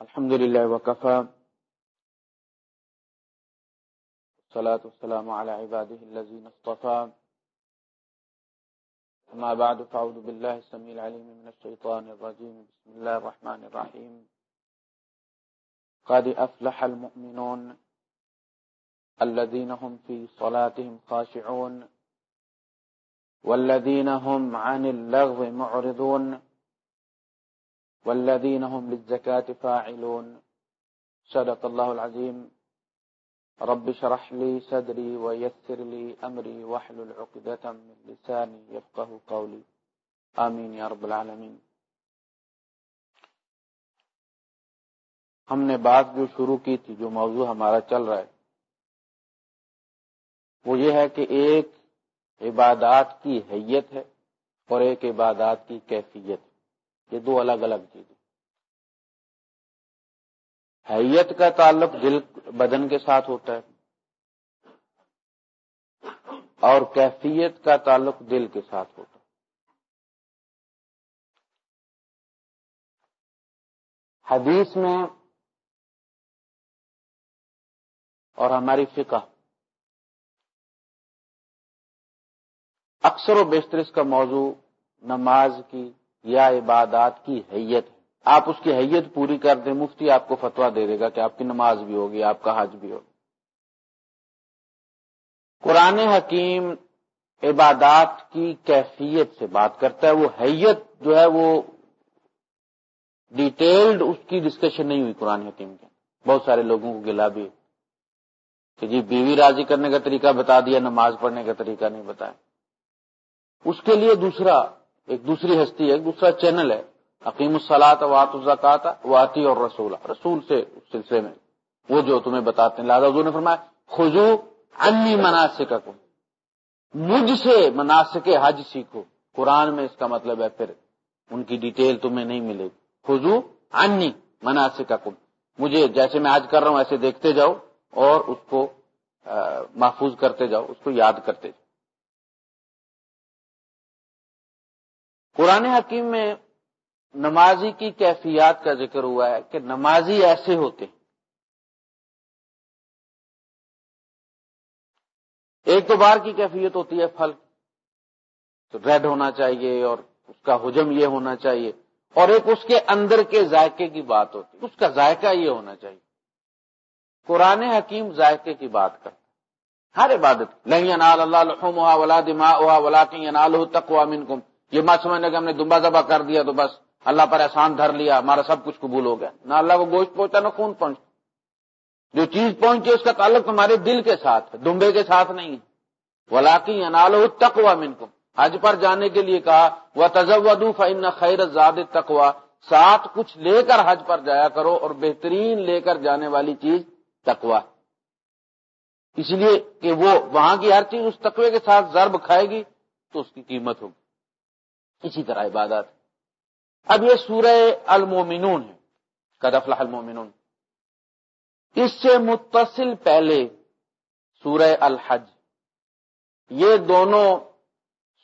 الحمد لله وكفى. الصلاة والسلام على عباده الذين اصطفى. أما بعد، فأعوذ بالله السميع العليم من الشيطان الرجيم. بسم الله الرحمن الرحيم. قد أفلح المؤمنون الذين هم في صلاتهم خاشعون والذين هم عن اللغو معرضون والذين هم للزكاة فاعلون. صدق الله العظيم رب شرح لي صدري ويسر لي أمري وحل العقدة من لساني يفقه قولي آمين يا رب العالمين ہم نے بات جو شروع کی تھی، جو موضوع ہمارا چل رہا ہے، وہ یہ ہے کہ ایک عبادات کی حیت ہے اور ایک عبادات کی کیفیت یہ دو الگ الگ چیزیں۔ حیت کا تعلق دل بدن کے ساتھ ہوتا ہے اور کیفیت کا تعلق دل کے ساتھ ہوتا ہے۔ حدیث میں اور ہماری فقہ اکثر و بیشتر اس کا موضوع نماز کی یا عبادات کی حیت ہے آپ اس کی حیت پوری کر دیں، مفتی آپ کو فتوا دے دے گا کہ آپ کی نماز بھی ہوگی، آپ کا حج بھی ہوگا۔ قرآن حکیم عبادات کی کیفیت سے بات کرتا ہے، وہ حیت جو ہے وہ ڈیٹیلڈ اس کی ڈسکشن نہیں ہوئی قرآن حکیم کے۔ بہت سارے لوگوں کو گلا بھی کہ جی بیوی راضی کرنے کا طریقہ بتا دیا، نماز پڑھنے کا طریقہ نہیں بتایا۔ اس کے لیے دوسرا ایک دوسری ہستی ہے، ایک دوسرا چینل ہے۔ عقیم السلاط وات الزکات واطی اور رسول رسول سے اس سلسلے میں۔ وہ جو تمہیں بتاتے ہیں، لہٰذا نے فرمایا خزو انی مناسب مجھ سے مناسب حج سیکھو۔ قرآن میں اس کا مطلب ہے پھر، ان کی ڈیٹیل تمہیں نہیں ملے گی۔ خزو انی مناسب مجھے جیسے میں آج کر رہا ہوں، ایسے دیکھتے جاؤ اور اس کو محفوظ کرتے جاؤ، اس کو یاد کرتے جاؤ۔ قرآن حکیم میں نمازی کی کیفیات کا ذکر ہوا ہے کہ نمازی ایسے ہوتے ہیں۔ ایک تو بار کی کیفیت ہوتی ہے پھل، تو ریڈ ہونا چاہیے اور اس کا حجم یہ ہونا چاہیے۔ اور ایک اس کے اندر کے ذائقے کی بات ہوتی ہے۔ اس کا ذائقہ یہ ہونا چاہیے۔ قرآن حکیم ذائقے کی بات کرتا ہر عبادت نہیں انال اللہ ہوا ولا دما ولا تقوا منکم۔ یہ مت سمجھنے کہ ہم نے دمبا دبا کر دیا تو بس اللہ پر احسان دھر لیا، ہمارا سب کچھ قبول ہو گیا۔ نہ اللہ کو گوشت پہنچتا، نہ خون پہنچتا۔ جو چیز پہنچی اس کا تعلق تمہارے دل کے ساتھ ہے، دمبے کے ساتھ نہیں ہے۔ ولاقی انال تقوا منکم حج پر جانے کے لیے کہا وہ تجو فن خیر زاد تقوا ساتھ کچھ لے کر حج پر جایا کرو اور بہترین لے کر جانے والی چیز تقوا اس لیے کہ وہ وہاں کی ہر چیز اس تقوی کے ساتھ ضرب کھائے گی تو اس کی قیمت ہوگی۔ اسی طرح عبادت اب یہ سورہ المومنون ہے۔ کدفلا المومنون۔ اس سے متصل پہلے سورہ الحج۔ یہ دونوں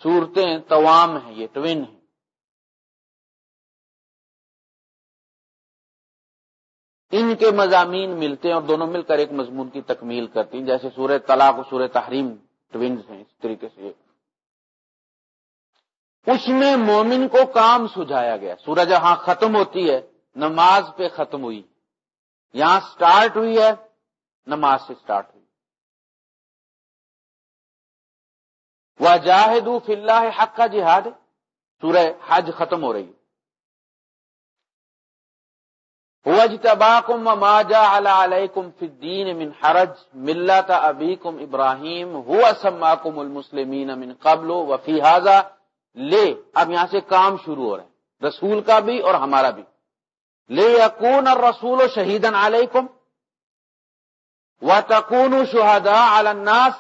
صورتیں توام ہیں، یہ ٹوین ہیں۔ ان کے مضامین ملتے ہیں اور دونوں مل کر ایک مضمون کی تکمیل کرتی ہیں، جیسے سورہ طلاق و سورہ تحریم ٹوینز ہیں، اس طریقے سے اس میں مومن کو کام سجھایا گیا۔ سورج جہاں ختم ہوتی ہے، نماز پہ ختم ہوئی۔ یہاں سٹارٹ ہوئی ہے، نماز سے سٹارٹ ہوئی۔ وہ جاہد حق کا جہاد سورہ حج ختم ہو رہی ہے۔ وما جعل عليكم في الدين من حرج۔ ملت ابيكم ابراهيم هو سماكم المسلمين من قبل، وفي هذا لے، اب یہاں سے کام شروع ہو رہا ہے۔ رسول کا بھی اور ہمارا بھی۔ لے یقون اور رسول و شہیدن علیکم۔ و تکون شہدا الناس۔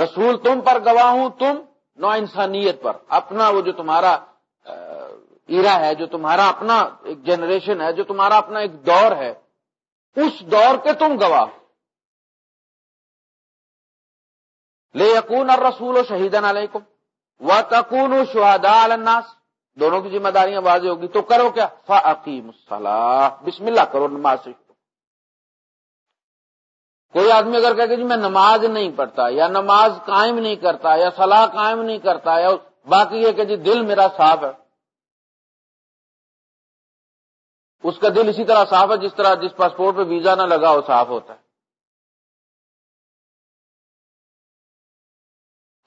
رسول تم پر گواہ ہوں، تم نو انسانیت پر۔ اپنا وہ جو تمہارا ایرا ہے، جو تمہارا اپنا ایک جنریشن ہے، جو تمہارا اپنا ایک دور ہے، اس دور کے تم گواہ لے یقون اور رسول و شہیدن علیکم۔ و تکون شہدا الناس دونوں کی ذمہ داریاں واضح ہوگی تو کرو کیا؟ فعقیم الصلاح بسم اللہ کرو، نماز سے کوئی آدمی اگر کہ جی میں نماز نہیں پڑھتا یا نماز قائم نہیں کرتا یا صلاح قائم نہیں کرتا یا باقی یہ کہ جی دل میرا صاف ہے۔ اس کا دل اسی طرح صاف ہے جس طرح جس پاسپورٹ پہ ویزا نہ لگا وہ صاف ہوتا ہے۔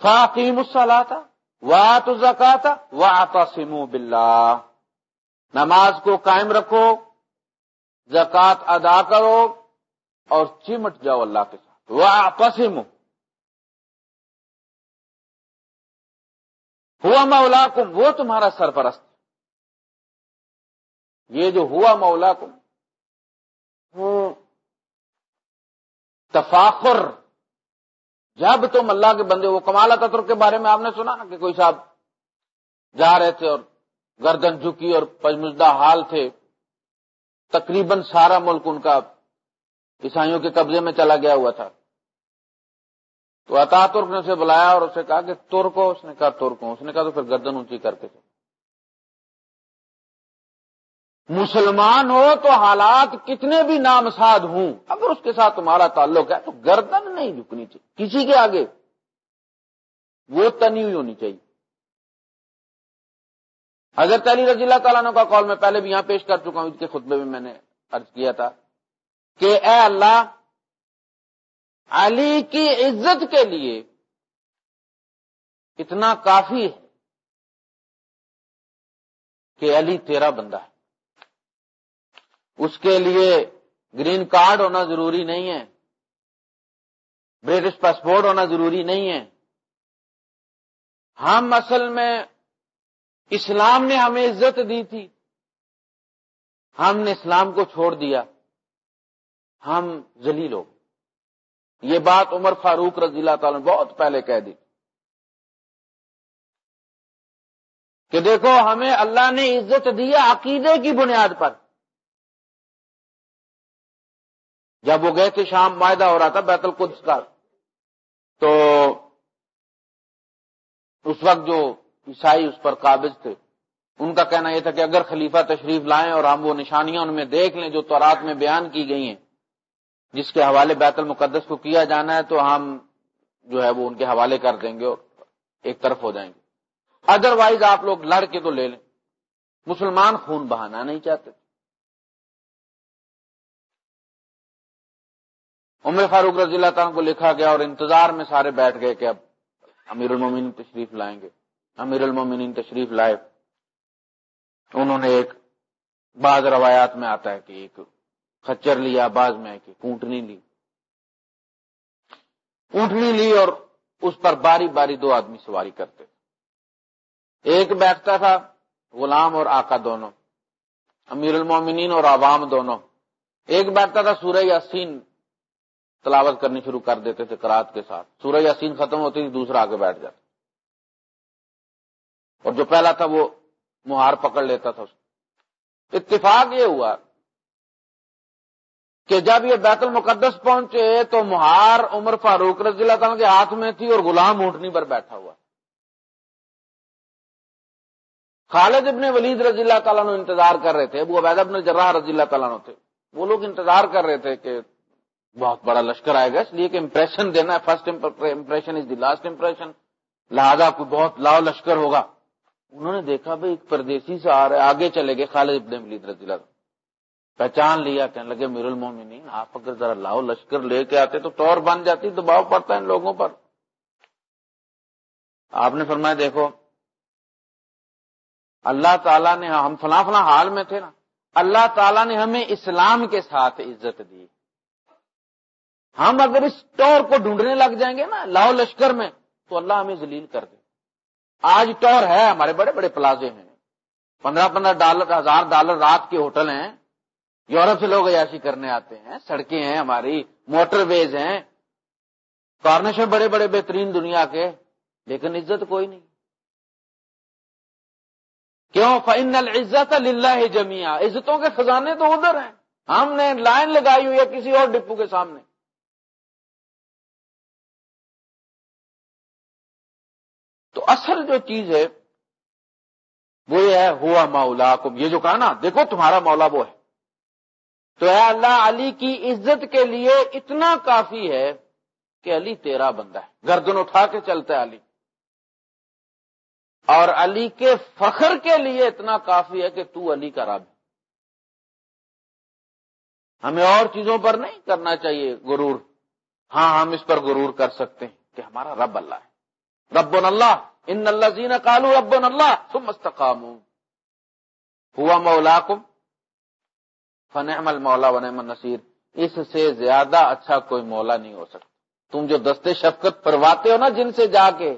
فاقیم الصلاح تھا وا تو زکات و آتا سمو بلّہ نماز کو قائم رکھو زکات ادا کرو اور چمٹ جاؤ اللہ کے ساتھ۔ وہ آپسم ہوا مولا کم وہ تمہارا سرپرست۔ یہ جو ہوا مولا کم وہ تفاخر۔ جب تم اللہ کے بندے وہ کمال تطر کے بارے میں آپ نے سنا نا کہ کوئی صاحب جا رہے تھے اور گردن جھکی اور پجمزدہ حال تھے۔ تقریباً سارا ملک ان کا عیسائیوں کے قبضے میں چلا گیا ہوا تھا۔ تو اتا ترک نے اسے بلایا اور اسے کہا کہ ترک اس نے کہا ترک اس نے کہا تو پھر گردن اونچی کر کے مسلمان ہو تو حالات کتنے بھی نامساد ہوں، اگر اس کے ساتھ تمہارا تعلق ہے تو گردن نہیں جھکنی چاہیے۔ کسی کے آگے وہ تنی ہوئی ہونی چاہیے۔ اگر تعلی رضی اللہ تعالیٰ کا کال میں پہلے بھی یہاں پیش کر چکا ہوں، اس کے خطبے میں میں نے ارض کیا تھا کہ اے اللہ، علی کی عزت کے لیے اتنا کافی ہے کہ علی تیرا بندہ ہے۔ اس کے لیے گرین کارڈ ہونا ضروری نہیں ہے۔ برٹش پاسپورٹ ہونا ضروری نہیں ہے۔ ہم اصل میں اسلام نے ہمیں عزت دی تھی۔ ہم نے اسلام کو چھوڑ دیا۔ ہم ذلیل ہو یہ بات عمر فاروق رضی اللہ تعالی نے بہت پہلے کہہ دی۔ کہ دیکھو، ہمیں اللہ نے عزت دیا عقیدے کی بنیاد پر۔ جب وہ گئے تھے شام، معاہدہ ہو رہا تھا بیت القدس کا۔ تو اس وقت جو عیسائی اس پر قابض تھے، ان کا کہنا یہ تھا کہ اگر خلیفہ تشریف لائیں اور ہم وہ نشانیاں ان میں دیکھ لیں جو تورات میں بیان کی گئی ہیں، جس کے حوالے بیت المقدس کو کیا جانا ہے، تو ہم جو ہے وہ ان کے حوالے کر دیں گے اور ایک طرف ہو جائیں گے۔ ادر وائز آپ لوگ لڑ کے تو لے لیں۔ مسلمان خون بہانا نہیں چاہتے۔ عمر فاروق رضی اللہ تعالیٰ کو لکھا گیا اور انتظار میں سارے بیٹھ گئے کہ اب امیر المومن تشریف لائیں گے۔ امیر المومنین تشریف لائے۔ انہوں نے ایک بعض روایات میں آتا ہے کہ ایک خچر لیا، بعض میں کہ اونٹنی لی۔ اونٹنی لی اور اس پر باری باری دو آدمی سواری کرتے۔ ایک بیٹھتا تھا، غلام اور آقا دونوں، امیر المومنین اور عوام دونوں۔ ایک بیٹھتا تھا سورہ یاسین تلاوت کرنی شروع کر دیتے تھے کرات کے ساتھ۔ سورہ یاسین ختم ہوتی تھی دوسرا آگے بیٹھ جاتا۔ اور جو پہلا تھا وہ مہار پکڑ لیتا تھا اس اتفاق یہ ہوا کہ جب یہ بیت المقدس پہنچے تو مہار عمر فاروق رضی اللہ تعالیٰ کے ہاتھ میں تھی اور غلام اونٹنی پر بیٹھا ہوا۔ خالد ابن ولید رضی اللہ تعالیٰ انتظار کر رہے تھے، ابو عبید ابن جراح رضی اللہ تعالیٰ تھے۔ وہ لوگ انتظار کر رہے تھے کہ بہت بڑا لشکر آئے گا، اس لیے کہ امپریشن دینا ہے first impression is the last impression لہذا کوئی بہت لاؤ لشکر ہوگا۔ انہوں نے دیکھا بھائی، ایک پردیسی سے آ رہا ہے آگے چلے گئے، خالد ابن ولید رضی اللہ پہچان لیا، کہنے لگے، میر المومنین، آپ اگر ذرا لاؤ لشکر لے کے آتے تو ٹور بن جاتی، دباؤ پڑتا ہے ان لوگوں پر۔ آپ نے فرمایا، دیکھو، اللہ تعالیٰ نے ہم فلاں فلاں حال میں تھے نا۔ اللہ تعالیٰ نے ہمیں اسلام کے ساتھ عزت دی۔ ہم اگر اس ٹور کو ڈھونڈنے لگ جائیں گے نا لاہو لشکر میں، تو اللہ ہمیں ذلیل کر دے۔ آج ٹور ہے، ہمارے بڑے بڑے پلازے ہیں پندرہ پندرہ ڈالر، ہزار ڈالر رات کے ہوٹل ہیں۔ یورپ سے لوگ ایسی کرنے آتے ہیں، سڑکیں ہیں ہماری، موٹر ویز ہیں۔ کارنیشن بڑے بڑے بہترین دنیا کے، لیکن عزت کوئی نہیں۔ کیوں؟ فائن عزت اللہ جمیا عزتوں کے خزانے تو ادھر ہیں۔ ہم نے لائن لگائی ہوئی ہے کسی اور ڈپو کے سامنے۔ تو اصل جو چیز ہے، وہ یہ ہے، ہوا مولا کو یہ جو کہا نا، دیکھو تمہارا مولا وہ ہے۔ تو اے اللہ، علی کی عزت کے لیے اتنا کافی ہے کہ علی تیرا بندہ ہے۔ گردن اٹھا کے چلتا ہے علی۔ اور علی کے فخر کے لیے اتنا کافی ہے کہ تو علی کا رب ہمیں اور چیزوں پر نہیں کرنا چاہیے غرور۔ ہاں ہم اس پر غرور کر سکتے ہیں کہ ہمارا رب اللہ ہے۔ رب اللہ، ان اللہ زین کالو رب اللہ تم مستقام ہوا مولا کم فنحم المولا ونعم النصیر۔ اس سے زیادہ اچھا کوئی مولا نہیں ہو سکتا۔ تم جو دستے شفقت پرواتے ہو نا جن سے جا کے،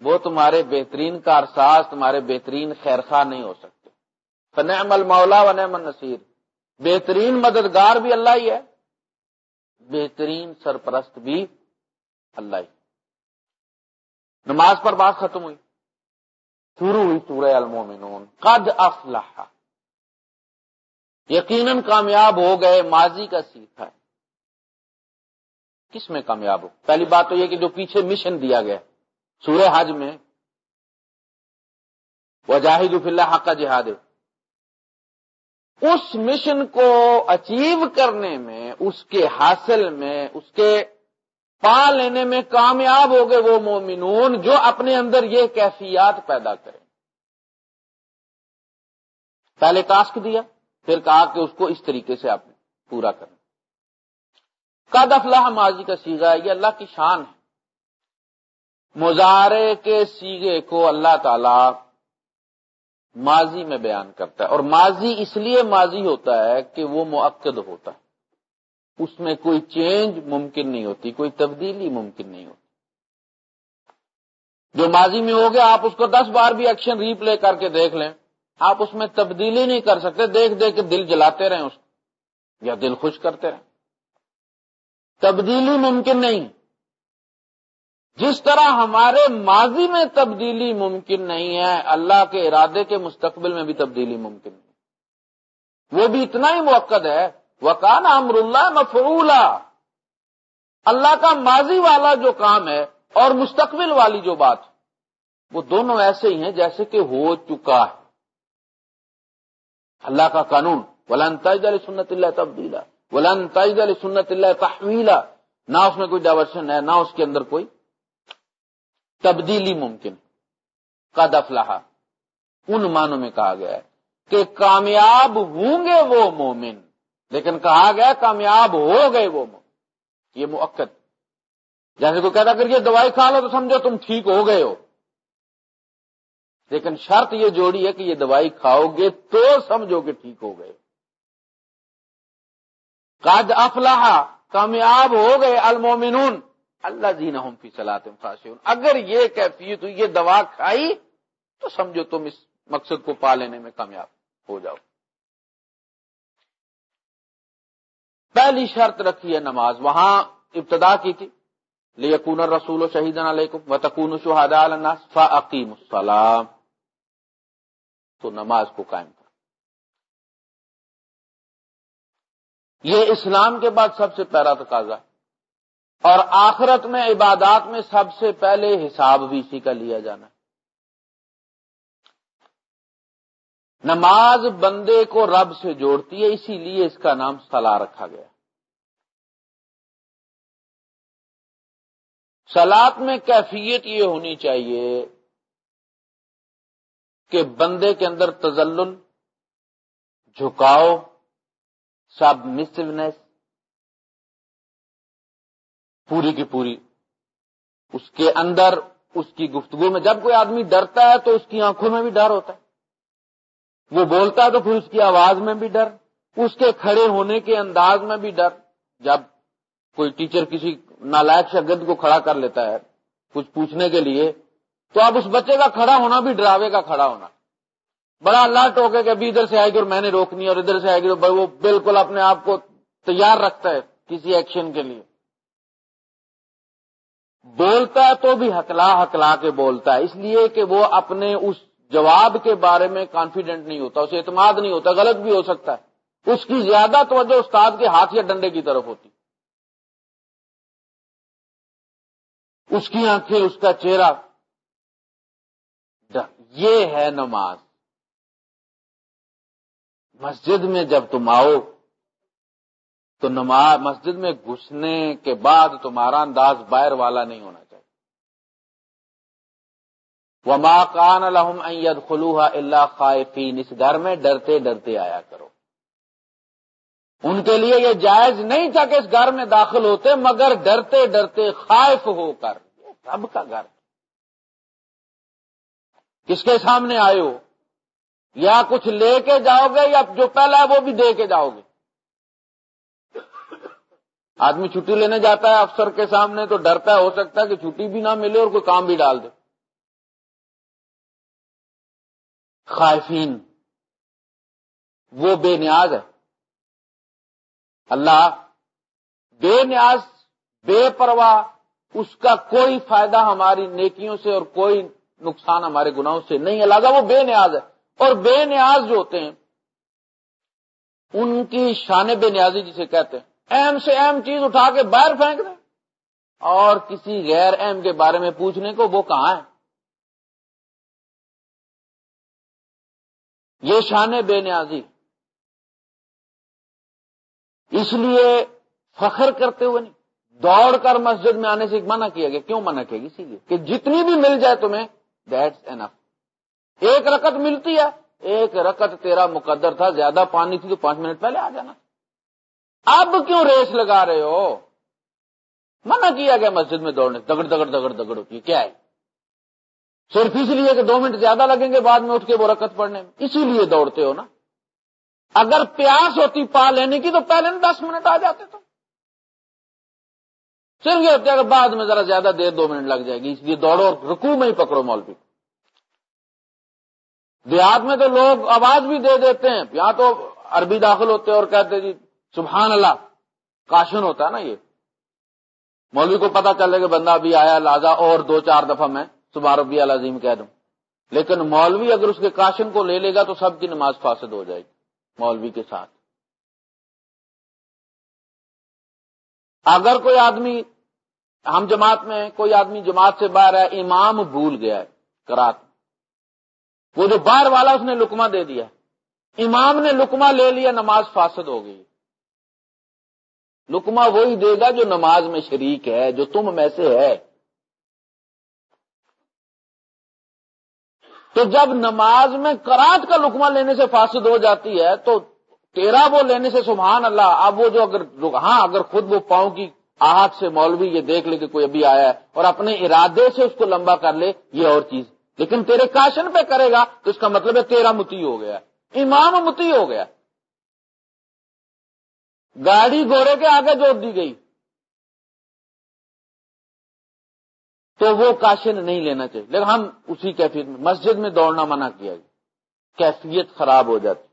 وہ تمہارے بہترین کارساز، تمہارے بہترین خیرخواہ نہیں ہو سکتے۔ فنعم المولا ونعم النصیر۔ بہترین مددگار بھی اللہ ہی ہے۔ بہترین سرپرست بھی اللہ ہی۔ نماز پر بات ختم ہوئی۔ شروع ہوئی سورہ المومنون۔ قد افلح۔ یقیناً کامیاب ہو گئے، ماضی کا سیکھا ہے۔ کس میں کامیاب ہو؟ پہلی بات تو یہ کہ جو پیچھے مشن دیا گیا سورہ حج میں۔ وجاہد اللہ حق کا جہاد اس مشن کو اچیو کرنے میں، اس کے حاصل میں، اس کے پا لینے میں کامیاب ہو گئے وہ مومنون جو اپنے اندر یہ کیفیات پیدا کریں۔ پہلے ٹاسک دیا، پھر کہا کہ اس کو اس طریقے سے آپ نے پورا کرنا قد افلاح ماضی کا سیگا ہے، یہ اللہ کی شان ہے۔ مظاہرے کے سیگے کو اللہ تعالی ماضی میں بیان کرتا ہے اور ماضی اس لیے ماضی ہوتا ہے کہ وہ معقد ہوتا ہے۔ اس میں کوئی چینج ممکن نہیں ہوتی، کوئی تبدیلی ممکن نہیں ہوتی۔ جو ماضی میں ہو گیا، آپ اس کو دس بار بھی ایکشن ریپلے کر کے دیکھ لیں۔ آپ اس میں تبدیلی نہیں کر سکتے، دیکھ دیکھ کے دل جلاتے رہیں اس کو، یا دل خوش کرتے رہیں۔ تبدیلی ممکن نہیں۔ جس طرح ہمارے ماضی میں تبدیلی ممکن نہیں ہے، اللہ کے ارادے کے مستقبل میں بھی تبدیلی ممکن نہیں۔ وہ بھی اتنا ہی موقع ہے وکان امر اللہ مفرولا اللہ کا ماضی والا جو کام ہے اور مستقبل والی جو بات وہ دونوں ایسے ہی ہیں جیسے کہ ہو چکا ہے۔ اللہ کا قانون، ولن تجد علی سنت اللہ تبدیلا ولن تجد علی سنت اللہ تحویلا نہ اس میں کوئی ڈائورشن ہے، نہ اس کے اندر کوئی تبدیلی ممکن۔ قد افلاح ان معنوں میں کہا گیا ہے کہ کامیاب ہوں گے وہ مومن۔ لیکن کہا گیا کامیاب ہو گئے وہ یہ موقع جیسے کوئی کہتا کر یہ دوائی کھا لو تو سمجھو تم ٹھیک ہو گئے ہو۔ لیکن شرط یہ جوڑی ہے کہ یہ دوائی کھاؤ گے تو سمجھو کہ ٹھیک ہو گئے۔ قد افلاح کامیاب ہو گئے المومنون اللہ جی نہ اگر یہ کیفیت ہوئی یہ دوا کھائی تو سمجھو تم اس مقصد کو پا لینے میں کامیاب ہو جاؤ۔ پہلی شرط رکھی ہے نماز، وہاں ابتدا کی تھی۔ لیکن رسول و شہید علیکم و تکون شہاد فعقیم السلام تو نماز کو قائم کر یہ اسلام کے بعد سب سے پہلا تقاضا اور آخرت میں عبادات میں سب سے پہلے حساب بھی اسی کا لیا جانا ہے۔ نماز بندے کو رب سے جوڑتی ہے، اسی لیے اس کا نام سلا رکھا گیا۔ سلاد میں کیفیت یہ ہونی چاہیے کہ بندے کے اندر تزل جھکاؤ سب مسونیس پوری کی پوری، اس کے اندر اس کی گفتگو میں جب کوئی آدمی ڈرتا ہے تو اس کی آنکھوں میں بھی ڈر ہوتا ہے۔ وہ بولتا ہے تو پھر اس کی آواز میں بھی ڈر، اس کے کھڑے ہونے کے انداز میں بھی ڈر۔ جب کوئی ٹیچر کسی نالائق شگرد کو کھڑا کر لیتا ہے کچھ پوچھنے کے لیے، تو اب اس بچے کا کھڑا ہونا بھی، ڈراوے کا کھڑا ہونا۔ بڑا اللہ ٹوکے کہ ابھی ادھر سے آئے گی اور میں نے روکنی اور ادھر سے آئے گی تو وہ بالکل اپنے آپ کو تیار رکھتا ہے کسی ایکشن کے لیے۔ بولتا ہے تو بھی ہکلا ہکلا کے بولتا ہے، اس لیے کہ وہ اپنے اس جواب کے بارے میں کانفیڈنٹ نہیں ہوتا، اسے اعتماد نہیں ہوتا، غلط بھی ہو سکتا ہے۔ اس کی زیادہ توجہ استاد کے ہاتھ یا ڈنڈے کی طرف ہوتی۔ اس کی آنکھیں، اس کا چہرہ۔ یہ ہے نماز۔ مسجد میں جب تم آؤ، تو نماز، مسجد میں گھسنے کے بعد تمہارا انداز باہر والا نہیں ہونا چاہیے۔ وہ ماں کان الحم اد خلوحا اللہ خائفین۔ اس گھر میں ڈرتے ڈرتے آیا کرو۔ ان کے لیے یہ جائز نہیں تھا کہ اس گھر میں داخل ہوتے، مگر ڈرتے ڈرتے خائف ہو کر۔ سب کا گھر۔ کس کے سامنے آئے ہو؟ یا کچھ لے کے جاؤ گے یا جو پہلا ہے وہ بھی دے کے جاؤ گے۔ آدمی چھٹی لینے جاتا ہے افسر کے سامنے تو ڈرتا ہے، ہو سکتا ہے کہ چھٹی بھی نہ ملے اور کوئی کام بھی ڈال دے۔ خائفین۔ وہ بے نیاز ہے۔ اللہ بے نیاز، بے پرواہ، اس کا کوئی فائدہ ہماری نیکیوں سے اور کوئی نقصان ہمارے گناہوں سے نہیں لہٰذا وہ بے نیاز ہے۔ اور بے نیاز جو ہوتے ہیں، ان کی شان بے نیازی جسے کہتے ہیں۔ اہم سے اہم چیز اٹھا کے باہر پھینک دیں۔ اور کسی غیر اہم کے بارے میں پوچھنے کو وہ کہاں ہے؟ یہ شان بے نیازی۔ اس لیے فخر کرتے ہوئے نہیں۔ دوڑ کر مسجد میں آنے سے منع کیا گیا۔ کیوں منع کیا گیا؟ اسی لیے کہ جتنی بھی مل جائے تمہیں دیٹس اینف ایک رکت ملتی ہے، ایک رکت تیرا مقدر تھا، زیادہ پانی تھی تو پانچ منٹ پہلے آ جانا۔ اب کیوں ریس لگا رہے ہو؟ منع کیا گیا مسجد میں دوڑنے دگڑ دگڑ دگڑ دگڑ ہوتی ہے۔ کیا ہے؟ صرف اس لیے کہ دو منٹ زیادہ لگیں گے بعد میں اٹھ کے وہ رکت پڑنے میں۔ اسی لیے دوڑتے ہو نا۔ اگر پیاس ہوتی پا لینے کی تو پہلے دس منٹ آ جاتے تو۔ صرف یہ ہوتا ہے کہ بعد میں ذرا زیادہ دیر دو منٹ لگ جائے گی۔ اس لیے دوڑو رکو میں ہی پکڑو مولوی۔ دیہات میں تو لوگ آواز بھی دے دیتے ہیں۔ یہاں تو عربی داخل ہوتے ہیں اور کہتے جی سبحان اللہ۔ کاشن ہوتا ہے نا یہ۔ مولوی کو پتا چلے کہ بندہ ابھی آیا لازا اور دو چار دفعہ میں۔ صبح ربی العظیم کہہ دوں۔ لیکن مولوی اگر اس کے کاشن کو لے لے گا تو سب کی نماز فاسد ہو جائے گی، مولوی کے ساتھ۔ اگر کوئی آدمی، ہم جماعت میں کوئی آدمی جماعت سے باہر ہے، امام بھول گیا ہے کرات وہ جو باہر والا اس نے لکما دے دیا امام نے لکما لے لیا، نماز فاسد ہو گئی۔ لکما وہی دے گا جو نماز میں شریک ہے، جو تم میں سے ہے۔ تو جب نماز میں کرات کا لکما لینے سے فاسد ہو جاتی ہے، تو تیرا وہ لینے سے سبحان اللہ، اب وہ جو اگر ہاں اگر خود وہ پاؤں کی آہٹ سے مولوی یہ دیکھ لے کہ کوئی ابھی آیا ہے اور اپنے ارادے سے اس کو لمبا کر لے، یہ اور چیز۔ لیکن تیرے کاشن پہ کرے گا تو اس کا مطلب ہے تیرا متی ہو گیا، امام متی ہو گیا۔ گاڑی گھوڑے کے آگے جوڑ دی گئی۔ تو وہ کاشن نہیں لینا چاہیے۔ لیکن ہم اسی کیفیت میں، مسجد میں دوڑنا منع کیا گیا۔ کیفیت خراب ہو جاتی۔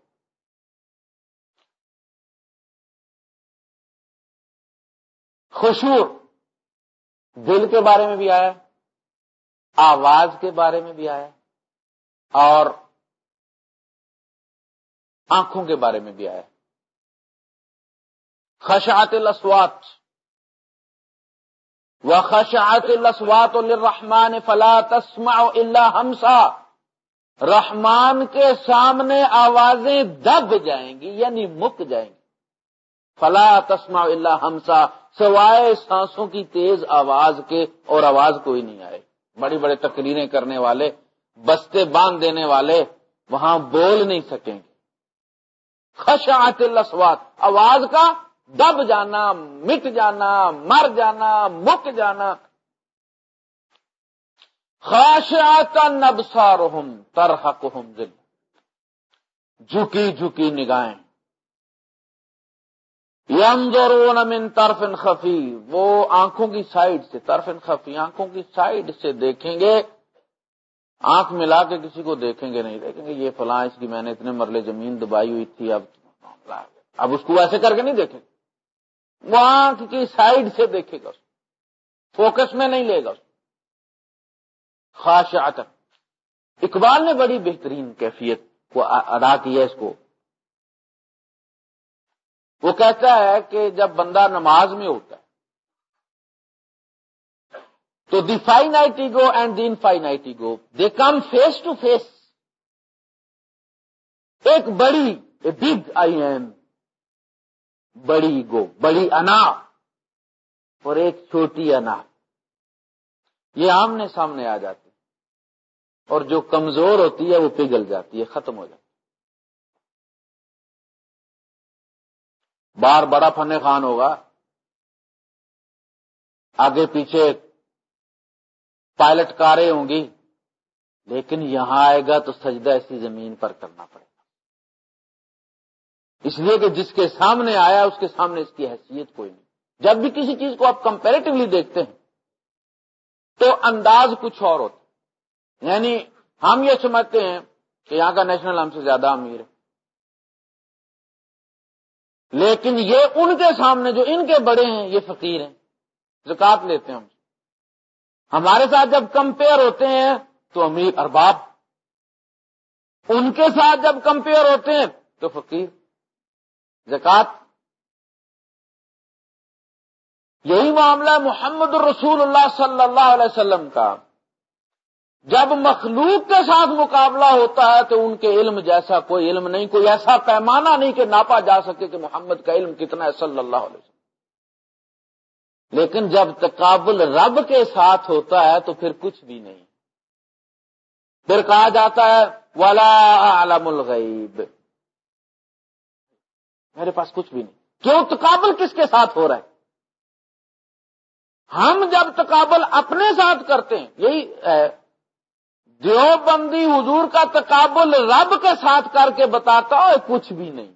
خوشبو دل کے بارے میں بھی آیا، آواز کے بارے میں بھی آیا، اور آنکھوں کے بارے میں بھی آیا۔ خشات الاسوات وخشعت الاسوات للرحمن فلا تسمع الا ہمسا رحمان کے سامنے آوازیں دب جائیں گی یعنی مک جائیں گی۔ فلا تسمع الا ہمسا سوائے سانسوں کی تیز آواز کے، اور آواز کوئی نہیں آئے۔ بڑی بڑے تقریریں کرنے والے، بستے باندھ دینے والے وہاں بول نہیں سکیں گے۔ خشعت الاسوات آواز کا دب جانا، مٹ جانا، مر جانا، مک جانا۔ خاشعتا نبصارهم ترحقهم ذل۔ جھکی جھکی نگاہیں۔ من طرف خفی۔ وہ آنکھوں کی سائڈ سے، طرف خفی، آنکھوں کی سائڈ سے دیکھیں گے۔ آنکھ ملا کے کسی کو دیکھیں گے نہیں، دیکھیں گے یہ فلاں، اس کی میں نے اتنے مرلے زمین دبائی ہوئی تھی، اب اب اس کو ایسے کر کے نہیں دیکھیں۔ وہ آنکھ کی سائڈ سے دیکھے گا فوکس میں نہیں لے گا خاص اقبال نے بڑی بہترین کیفیت کو ادا کیا اس کو۔ وہ کہتا ہے کہ جب بندہ نماز میں ہوتا ہے، تو the finite go and the infinite go, they come face to face. ایک بڑی بگ آئی ایم۔ بڑی گو، بڑی انا اور ایک چھوٹی انا۔ یہ آمنے سامنے آ جاتی اور جو کمزور ہوتی ہے، وہ پگھل جاتی ہے، ختم ہو جاتی بار بڑا فن خان ہوگا۔ آگے پیچھے پائلٹ کاریں ہوں گی، لیکن یہاں آئے گا تو سجدہ ایسی زمین پر کرنا پڑے گا۔ اس لیے کہ جس کے سامنے آیا اس کے سامنے اس کی حیثیت کوئی نہیں۔ جب بھی کسی چیز کو آپ کمپیریٹولی دیکھتے ہیں، تو انداز کچھ اور ہوتا یعنی ہم یہ سمجھتے ہیں کہ یہاں کا نیشنل ہم سے زیادہ امیر ہے۔ لیکن یہ ان کے سامنے جو ان کے بڑے ہیں، یہ فقیر ہیں۔ زکات لیتے ہیں ہم۔ ہمارے ساتھ جب کمپیئر ہوتے ہیں، تو امیر ارباب۔ ان کے ساتھ جب کمپیئر ہوتے ہیں، تو فقیر۔ زکات۔ یہی معاملہ محمد الرسول اللہ صلی اللہ علیہ وسلم کا۔ جب مخلوق کے ساتھ مقابلہ ہوتا ہے تو ان کے علم جیسا کوئی علم نہیں، کوئی ایسا پیمانہ نہیں کہ ناپا جا سکے کہ محمد کا علم کتنا ہے صلی اللہ علیہ وسلم۔ لیکن جب تقابل رب کے ساتھ ہوتا ہے تو پھر کچھ بھی نہیں۔ پھر کہا جاتا ہے، ولا عالم الغیب میرے پاس کچھ بھی نہیں۔ کیوں تقابل کس کے ساتھ ہو رہا ہے؟ ہم جب تقابل اپنے ساتھ کرتے ہیں، یہی دیوبندی حضور کا تقابل رب کے ساتھ کر کے بتاتا ہے کچھ بھی نہیں۔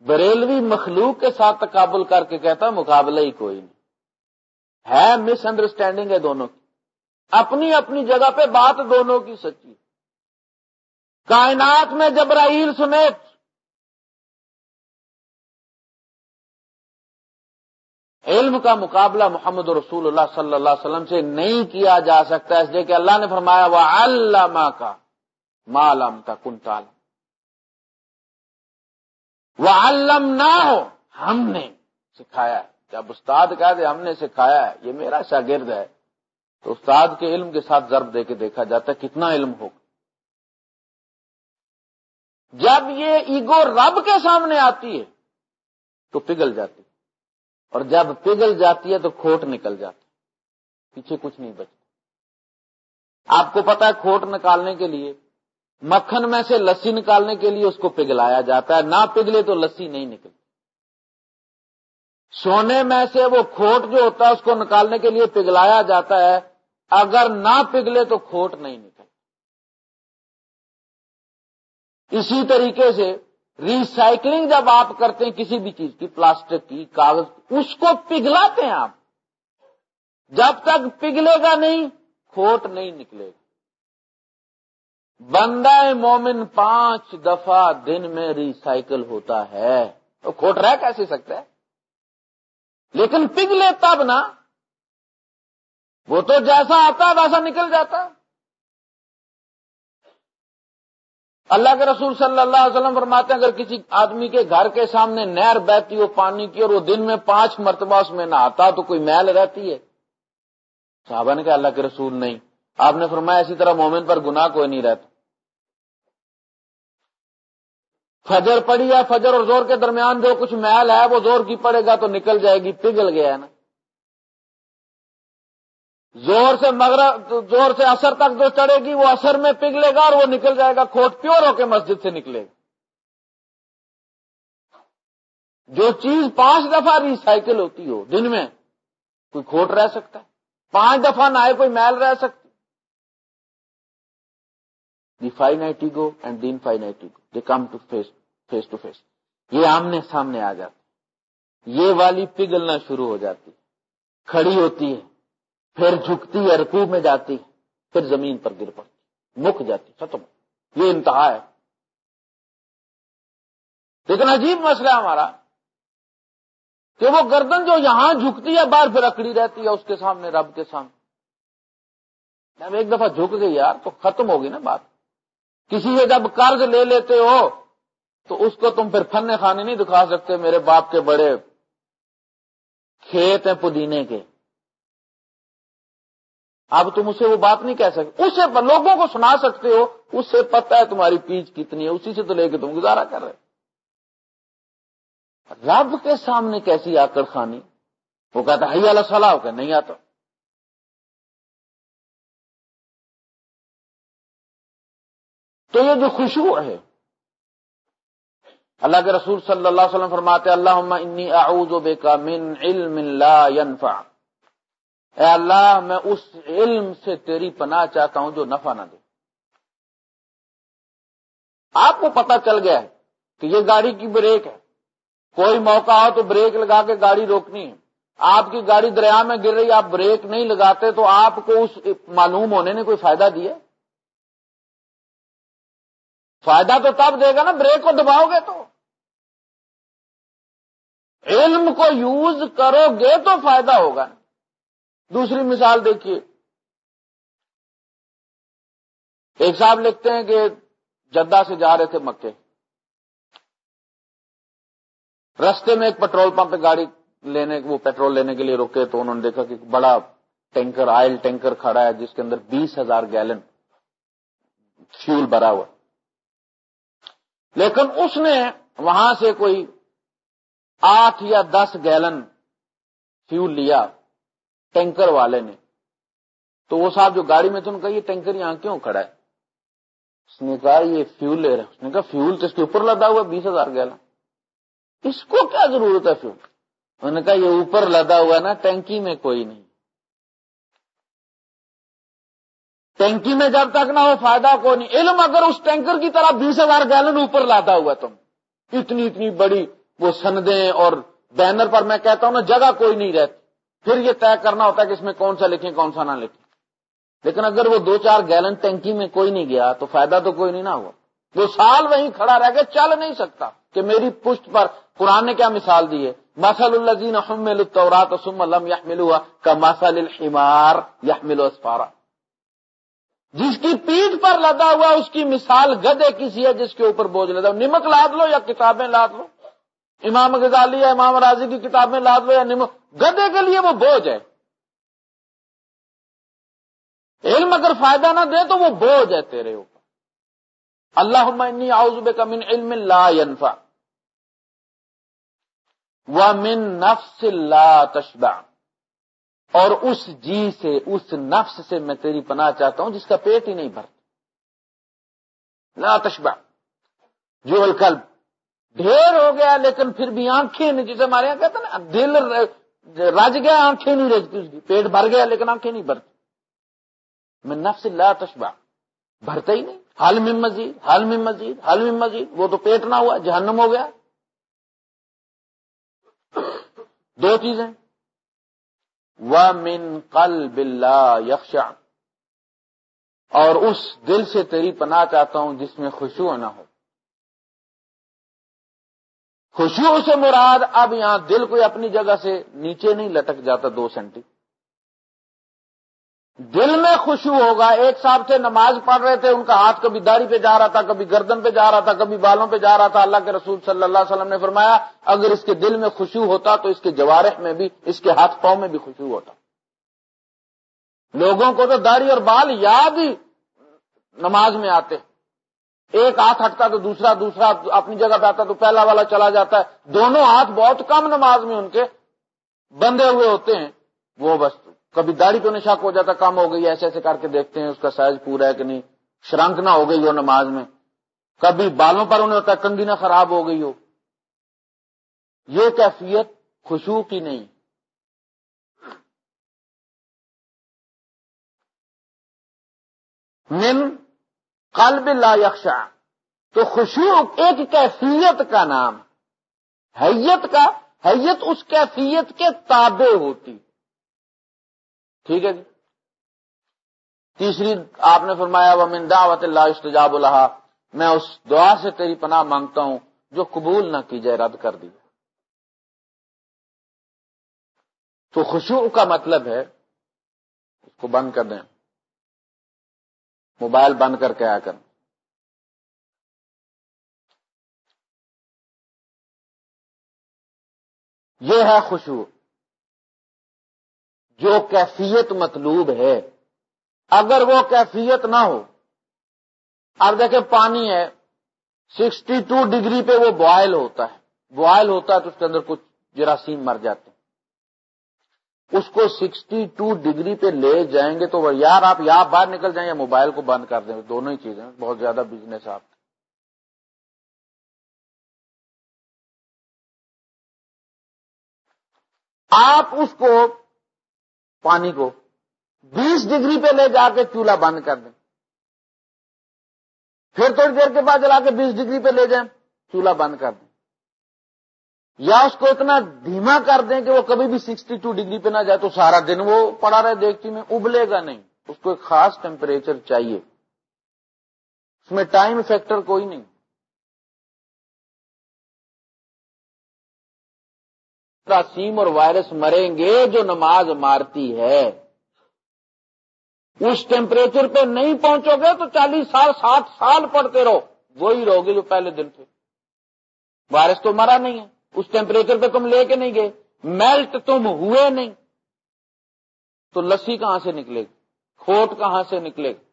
بریلوی مخلوق کے ساتھ تقابل کر کے کہتا، مقابلہ ہی کوئی نہیں۔ ہے مس انڈرسٹینڈنگ ہے دونوں کی۔ اپنی اپنی جگہ پہ بات دونوں کی سچی۔ کائنات میں جبرائیل سمیت علم کا مقابلہ محمد رسول اللہ صلی اللہ علیہ وسلم سے نہیں کیا جا سکتا اس لیے کہ اللہ نے فرمایا وہ اللہ کا مالم کا کنتال وہ علم نہ ہو ہم نے سکھایا ہے۔ جب استاد کہا دے، ہم نے سکھایا ہے۔ یہ میرا شاگرد ہے۔ تو استاد کے علم کے ساتھ ضرب دے کے دیکھا جاتا ہے کتنا علم ہوگا۔ جب یہ ایگو رب کے سامنے آتی ہے تو پگھل جاتی اور جب پگھل جاتی ہے تو کھوٹ نکل جاتی پیچھے کچھ نہیں بچتا۔ آپ کو پتا ہے کھوٹ نکالنے کے لیے، مکھن میں سے لسی نکالنے کے لیے اس کو پگھلایا جاتا ہے۔ نہ پگھلے تو لسی نہیں نکلتی۔ سونے میں سے وہ کھوٹ جو ہوتا ہے اس کو نکالنے کے لیے پگھلایا جاتا ہے۔ اگر نہ پگھلے تو کھوٹ نہیں نکلتی اسی طریقے سے ریسائکلنگ جب آپ کرتے ہیں کسی بھی چیز کی، پلاسٹک کی، کاغذ اس کو پگھلاتے ہیں آپ۔ جب تک پگھلے گا نہیں، کھوٹ نہیں نکلے گا۔ بندہ مومن پانچ دفعہ دن میں ریسائکل ہوتا ہے۔ تو کھوٹ رہ کیسے سکتا ہے؟ لیکن پگھلے تب نا، وہ تو جیسا آتا ویسا نکل جاتا۔ اللہ کے رسول صلی اللہ علیہ وسلم فرماتے ہیں، اگر کسی آدمی کے گھر کے سامنے نہر بہتی ہو پانی کی اور وہ دن میں پانچ مرتبہ اس میں نہ آتا تو کوئی میل رہتی ہے؟ صحابہ نے کہا، اللہ کے رسول نہیں۔ آپ نے فرمایا، اسی طرح مومن پر گناہ کوئی نہیں رہتا۔ فجر پڑی ہے فجر اور زور کے درمیان جو کچھ میل ہے، وہ زور کی پڑے گا تو نکل جائے گی، پگھل گیا ہے نا۔ زور سے مغرب زور سے اثر تک جو چڑھے گی، وہ اثر میں پگھلے گا اور وہ نکل جائے گا، کھوٹ پیور ہو کے مسجد سے نکلے گا۔ جو چیز پانچ دفعہ ریسائکل ہوتی ہو، دن میں، کوئی کھوٹ رہ سکتا ہے۔ پانچ دفعہ نہ آئے، کوئی میل رہ سکتی۔ The finity go and the infinity go. They come to face face to face. یہ آمنے سامنے آ جاتی۔ یہ والی پگھلنا شروع ہو جاتی۔ کھڑی ہوتی ہے۔ پھر جھکتی ہے رکوع میں جاتی، پھر زمین پر گر پڑتی، مک جاتی، ختم۔ یہ انتہا ہے۔ لیکن عجیب مسئلہ ہے ہمارا کہ وہ گردن جو یہاں جھکتی ہے، باہر پھر اکڑی رہتی ہے، اس کے سامنے، رب کے سامنے۔ جب ایک دفعہ جھک گئی یار، تو ختم ہوگی نا بات۔ کسی سے جب قرض لے لیتے ہو، تو اس کو تم پھر فن خانے نہیں دکھا سکتے، میرے باپ کے بڑے کھیت ہیں پودینے کے۔ اب تم اسے وہ بات نہیں کہہ سکتے۔ اسے لوگوں کو سنا سکتے ہو اس سے پتہ ہے تمہاری پیچ کتنی ہے، اسی سے تو لے کے تم گزارا کر رہے رب کے سامنے کیسی آکر خانی؟ وہ کہتا ہے اللہ صلاح کہ نہیں آتا۔ تو یہ جو خوشبو ہے، اللہ کے رسول صلی اللہ علیہ وسلم فرماتے اللہ انی اعوذ بکا من علم لا ينفع اے اللہ، میں اس علم سے تیری پناہ چاہتا ہوں جو نفع نہ دے۔ آپ کو پتا چل گیا ہے کہ یہ گاڑی کی بریک ہے۔ کوئی موقع ہو تو بریک لگا کے گاڑی روکنی ہے۔ آپ کی گاڑی دریا میں گر رہی آپ بریک نہیں لگاتے تو آپ کو اس معلوم ہونے نے کوئی فائدہ دیا فائدہ تو تب دے گا نا، بریک کو دباؤ گے تو۔ علم کو یوز کرو گے تو فائدہ ہوگا۔ نا دوسری مثال دیکھیے۔ ایک صاحب لکھتے ہیں کہ جدہ سے جا رہے تھے مکے۔ رستے میں ایک پیٹرول پمپ پہ گاڑی لینے، وہ پیٹرول لینے کے لیے رکے تو انہوں نے دیکھا کہ بڑا ٹینکر آئل ٹینکر کھڑا ہے جس کے اندر بیس ہزار گیلن فیول بھرا ہوا۔ لیکن اس نے وہاں سے کوئی آٹھ یا دس گیلن فیول لیا۔ ٹینکر والے نے۔ تو وہ صاحب جو گاڑی میں تھے، ان کا یہ ٹینکر یہاں کیوں کھڑا ہے؟ اس نے کہا، یہ فیول لے رہا اس نے کہا فیول تو اس کے اوپر لدا ہوا بیس ہزار گیلن اس کو کیا ضرورت ہے فیول انہوں نے کہا، یہ اوپر لدا ہوا نا، ٹینکی میں کوئی نہیں۔ ٹینکی میں جب تک نہ ہو، فائدہ کو نہیں۔ علم اگر اس ٹینکر کی طرح بیس ہزار گیلن اوپر لاتا ہوا تم۔ اتنی اتنی بڑی وہ سندیں اور بینر پر میں کہتا ہوں نا، جگہ کوئی نہیں رہتی۔ پھر یہ طے کرنا ہوتا ہے کہ اس میں کون سا لکھیں کون سا نہ لکھیں۔ لیکن اگر وہ دو چار گیلن ٹینکی میں کوئی نہیں گیا تو فائدہ تو کوئی نہیں نہ ہوا۔ وہ سال وہیں کھڑا رہ گیا، چل نہیں سکتا کہ میری پشت پر قرآن نے کیا مثال دی ہے؟ مسل الزین حمل التورات ثم لم يحملوها كمثل الحمار يحمل اسفارا۔ جس کی پیٹ پر لدا ہوا، اس کی مثال گدے کسی ہے جس کے اوپر بوجھ لدا۔ نمک لاد لو یا کتابیں لاد لو۔ امام غزالی یا امام راضی کی کتابیں لاد لو یا نمک گدے کے لیے وہ بوجھ ہے۔ علم اگر فائدہ نہ دے تو وہ بوجھ ہے تیرے اوپر۔ اللہ اعوذ کا من علم لا ينفع من نفس لا تشبع۔ اور اس جی سے، اس نفس سے میں تیری پناہ چاہتا ہوں جس کا پیٹ ہی نہیں بھرتا۔ لا تشبع۔ جو القلب۔ ڈھیر ہو گیا، لیکن پھر بھی آنکھیں نہیں جسے ہمارے یہاں کہتے نا، دل رج گیا، آنکھیں نہیں رجتی اس کی، پیٹ بھر گیا، لیکن آنکھیں نہیں بھرتی۔ میں نفس لا تشبع، بھرتا ہی نہیں۔ حل میں مزید، حل میں مزید، حل میں مزید، وہ تو پیٹ نہ ہوا، جہنم ہو گیا۔ دو چیزیں۔ و من قل بلا یکشا اور اس دل سے تیری پناہ چاہتا ہوں جس میں خوشبو نہ ہو۔ خوشبو سے مراد اب یہاں دل کوئی اپنی جگہ سے نیچے نہیں لٹک جاتا دو سینٹی۔ دل میں خوشو ہوگا، ایک صاحب سے نماز پڑھ رہے تھے، ان کا ہاتھ کبھی داڑھی پہ جا رہا تھا، کبھی گردن پہ جا رہا تھا، کبھی بالوں پہ جا رہا تھا۔ اللہ کے رسول صلی اللہ علیہ وسلم نے فرمایا، اگر اس کے دل میں خوشو ہوتا تو اس کے جوارح میں بھی، اس کے ہاتھ پاؤں میں بھی خوشو ہوتا۔ لوگوں کو تو داڑھی اور بال یاد ہی نماز میں آتے۔ ایک ہاتھ ہٹتا تو دوسرا دوسرا اپنی جگہ پہ آتا تو پہلا والا چلا جاتا ہے۔ دونوں ہاتھ بہت کم نماز میں ان کے بندے ہوئے ہوتے ہیں۔ وہ بس کبھی داڑھی تو نشاک ہو جاتا کم ہو گئی، ایسے ایسے کر کے دیکھتے ہیں، اس کا سائز پورا ہے کہ نہیں۔ شرنک نہ ہو گئی ہو نماز میں۔ کبھی بالوں پر انہیں ہوتا ہے کنگی نہ خراب ہو گئی ہو۔ یہ کیفیت خوشبو کی نہیں۔ من قلب لا یکشا تو خوشبو ایک کیفیت کا نام، حیت کا، حیت اس کیفیت کے تابع ہوتی۔ ٹھیک ہے جی؟ تیسری آپ نے فرمایا وہ من دعوت اللہ استجاب اللہ میں اس دعا سے تیری پناہ مانگتا ہوں جو قبول نہ کی جائے، رد کر دی۔ تو خوشبو کا مطلب ہے، اس کو بند کر دیں۔ موبائل بند کر کے آیا کر۔ یہ ہے خوشبو۔ جو کیفیت مطلوب ہے۔ اگر وہ کیفیت نہ ہو۔ اب دیکھیں پانی ہے۔ سکسٹی ٹو ڈگری پہ وہ بوائل ہوتا ہے۔ بوائل ہوتا ہے تو اس کے اندر کچھ جراثیم مر جاتے ہیں۔ اس کو سکسٹی ٹو ڈگری پہ لے جائیں گے تو یار آپ یا باہر نکل جائیں یا موبائل کو بند کر دیں، دونوں ہی چیزیں، بہت زیادہ بزنس آپ۔ آپ اس کو پانی کو بیس ڈگری پہ لے جا کے چولہا بند کر دیں۔ پھر تھوڑی دیر کے بعد جلا کے بیس ڈگری پہ لے جائیں، چولہا بند کر دیں۔ یا اس کو اتنا دھیما کر دیں کہ وہ کبھی بھی سکسٹی ٹو ڈگری پہ نہ جائے تو سارا دن وہ پڑا رہے دیکھتی میں ابلے گا نہیں۔ اس کو ایک خاص ٹیمپریچر چاہیے۔ اس میں ٹائم فیکٹر کوئی نہیں۔ سیم اور وائرس مریں گے جو نماز مارتی ہے۔ اس ٹیمپریچر پہ نہیں پہنچو گے تو چالیس سال، ساٹھ سال پڑتے رہو۔ وہی رہو گے جو پہلے دن تھے۔ وائرس تو مرا نہیں ہے۔ اس ٹیمپریچر پہ تم لے کے نہیں گئے۔ میلٹ تم ہوئے نہیں۔ تو لسی کہاں سے نکلے گی؟ کھوٹ کہاں سے نکلے گی؟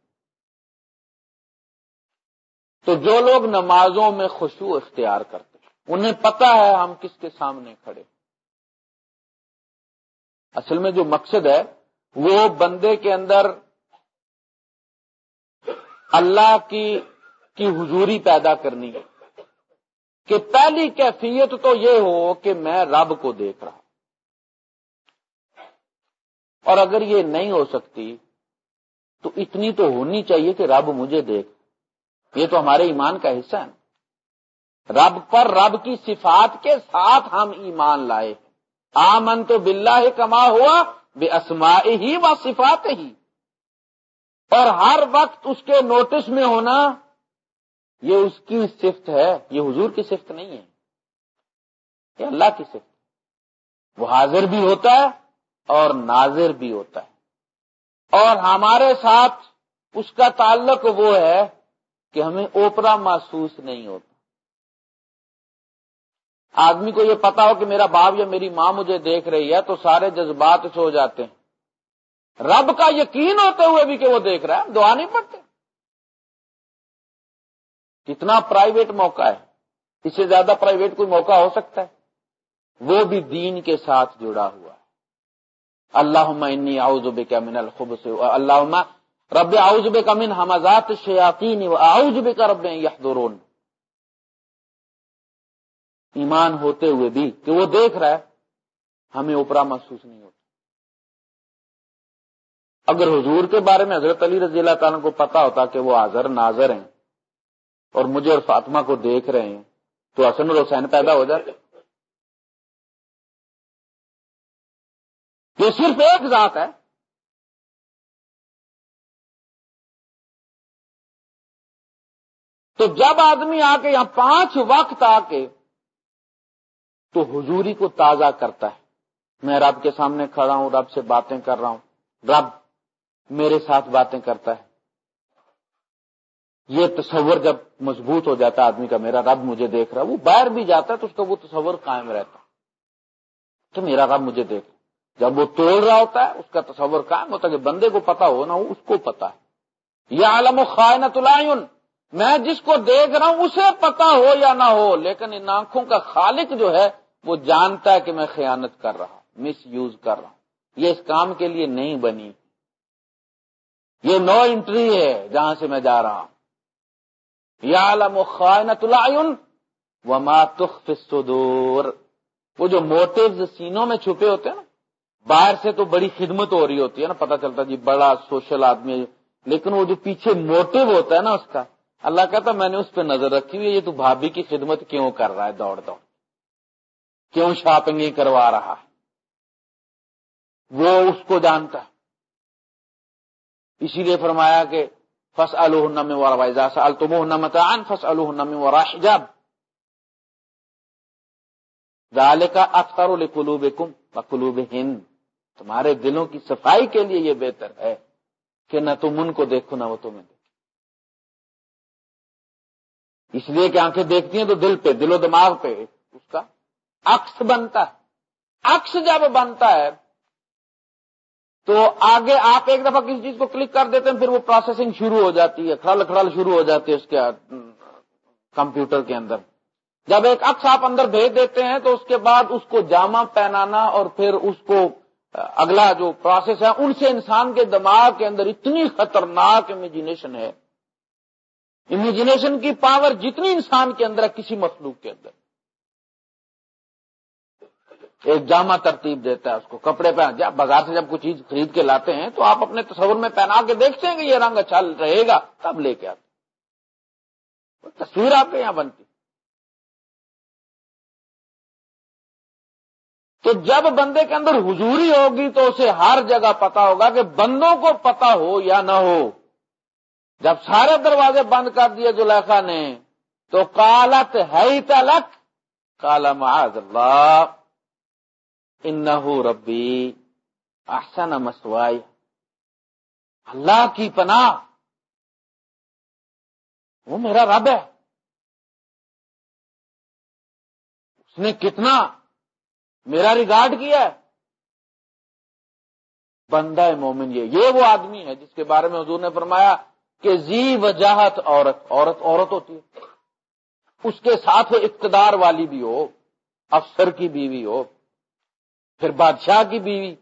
تو جو لوگ نمازوں میں خوشبو اختیار کرتے انہیں پتا ہے ہم کس کے سامنے کھڑے۔ اصل میں جو مقصد ہے، وہ بندے کے اندر اللہ کی کی حضوری پیدا کرنی ہے۔ کہ پہلی کیفیت تو یہ ہو کہ میں رب کو دیکھ رہا ہوں۔ اور اگر یہ نہیں ہو سکتی، تو اتنی تو ہونی چاہیے کہ رب مجھے دیکھ۔ یہ تو ہمارے ایمان کا حصہ ہے۔ رب پر رب کی صفات کے ساتھ ہم ایمان لائے آمن تو بلا ہی کما ہوا بے اسما ہی و صفات ہی اور ہر وقت اس کے نوٹس میں ہونا یہ اس کی صفت ہے، یہ حضور کی صفت نہیں ہے۔ یہ اللہ کی صفت۔ وہ حاضر بھی ہوتا ہے اور ناظر بھی ہوتا ہے۔ اور ہمارے ساتھ اس کا تعلق وہ ہے کہ ہمیں اوپرا محسوس نہیں ہوتا۔ آدمی کو یہ پتا ہو کہ میرا باپ یا میری ماں مجھے دیکھ رہی ہے تو سارے جذبات سو جاتے ہیں۔ رب کا یقین ہوتے ہوئے بھی کہ وہ دیکھ رہا ہے دعا نہیں پڑتے کتنا پرائیویٹ موقع ہے، اس سے زیادہ پرائیویٹ کوئی موقع ہو سکتا ہے؟ وہ بھی دین کے ساتھ جڑا ہوا ہے۔ اللہ انی آؤزب کا من الخب سے اللہ رب آؤزب کا من حمزات شیاتی آؤزب کا رب یحضرون۔ ایمان ہوتے ہوئے بھی کہ وہ دیکھ رہا ہے، ہمیں اوپرا محسوس نہیں ہوتا۔ اگر حضور کے بارے میں حضرت علی رضی اللہ تعالیٰ کو پتا ہوتا کہ وہ حاضر ناظر ہیں اور مجھے اور فاطمہ کو دیکھ رہے ہیں، تو حسن اور حسین پیدا ہو جاتے یہ صرف ایک ذات ہے۔ تو جب آدمی آ کے یہاں پانچ وقت آ کے، تو حضوری کو تازہ کرتا ہے۔ میں رب کے سامنے کھڑا ہوں، رب سے باتیں کر رہا ہوں۔ رب میرے ساتھ باتیں کرتا ہے۔ یہ تصور جب مضبوط ہو جاتا ہے آدمی کا، میرا رب مجھے دیکھ رہا، وہ باہر بھی جاتا ہے تو اس کا وہ تصور قائم رہتا۔ تو میرا رب مجھے دیکھ۔ جب وہ توڑ رہا ہوتا ہے، اس کا تصور قائم ہوتا ہے۔ کہ بندے کو پتا ہو نہ اس کو پتا ہے۔ یا عالم و خائنت میں جس کو دیکھ رہا ہوں، اسے پتا ہو یا نہ ہو، لیکن ان آنکھوں کا خالق جو ہے، وہ جانتا ہے کہ میں خیانت کر رہا ہوں، مس یوز کر رہا ہوں۔ یہ اس کام کے لیے نہیں بنی۔ یہ نو انٹری ہے جہاں سے میں جا رہا ہوں۔ یا خائنت العین وما تخف الصدور۔ وہ جو موٹیوز سینوں میں چھپے ہوتے ہیں نا، باہر سے تو بڑی خدمت ہو رہی ہوتی ہے نا، پتہ چلتا جی بڑا سوشل آدمی ہے، لیکن وہ جو پیچھے موٹو ہوتا ہے نا اس کا، اللہ کہتا میں نے اس پہ نظر رکھی ہوئی یہ تو بھابھی کی خدمت کیوں کر رہا ہے دوڑ دوڑ۔ کیوں شاپنگ کروا رہا ہے؟ وہ اس کو جانتا ہے۔ اسی لیے فرمایا کہ فس الحنم وائزا التم متان فس الحنم ورا حجاب. ڈالے کا اختر القلوب کم بقلوب ہند تمہارے دلوں کی صفائی کے لیے یہ بہتر ہے کہ نہ تم ان کو دیکھو نہ وہ تمہیں دیکھو. اس لیے کہ آنکھیں دیکھتی ہیں تو دل پہ، دل و دماغ پہ اس کا عکس بنتا ہے، عکس جب بنتا ہے تو آگے آپ ایک دفعہ کسی چیز کو کلک کر دیتے ہیں، پھر وہ پروسیسنگ شروع ہو جاتی ہے، کھڑل کھڑل شروع ہو جاتی ہے اس کے کمپیوٹر کے اندر۔ جب ایک اکس آپ اندر بھیج دیتے ہیں، تو اس کے بعد اس کو جامع پہنانا اور پھر اس کو اگلا جو پروسیس ہے، ان سے انسان کے دماغ کے اندر اتنی خطرناک امیجنیشن ہے۔ امیجنیشن کی پاور جتنی انسان کے اندر ہے، کسی مخلوق کے اندر۔ ایک جامع ترتیب دیتا ہے اس کو، کپڑے پہن جب بازار سے جب کوئی چیز خرید کے لاتے ہیں تو آپ اپنے تصور میں پہنا کے دیکھتے ہیں کہ یہ رنگ اچھا رہے گا، تب لے کے آتے تصویر آپ کے یہاں بنتی۔ تو جب بندے کے اندر حضوری ہوگی تو اسے ہر جگہ پتا ہوگا کہ بندوں کو پتا ہو یا نہ ہو۔ جب سارے دروازے بند کر دیے زلیخا نے، تو کالت ہے تلک کالا معاذ اللہ۔ ان ربی احسن مسوائی۔ اللہ کی پناہ۔ وہ میرا رب ہے۔ اس نے کتنا میرا ریگارڈ کیا ہے۔ بندہ مومن یہ یہ وہ آدمی ہے جس کے بارے میں حضور نے فرمایا کہ زی وجاہت عورت عورت عورت ہوتی ہے۔ اس کے ساتھ وہ اقتدار والی بھی ہو، افسر کی بیوی ہو۔ پھر بادشاہ کی بیوی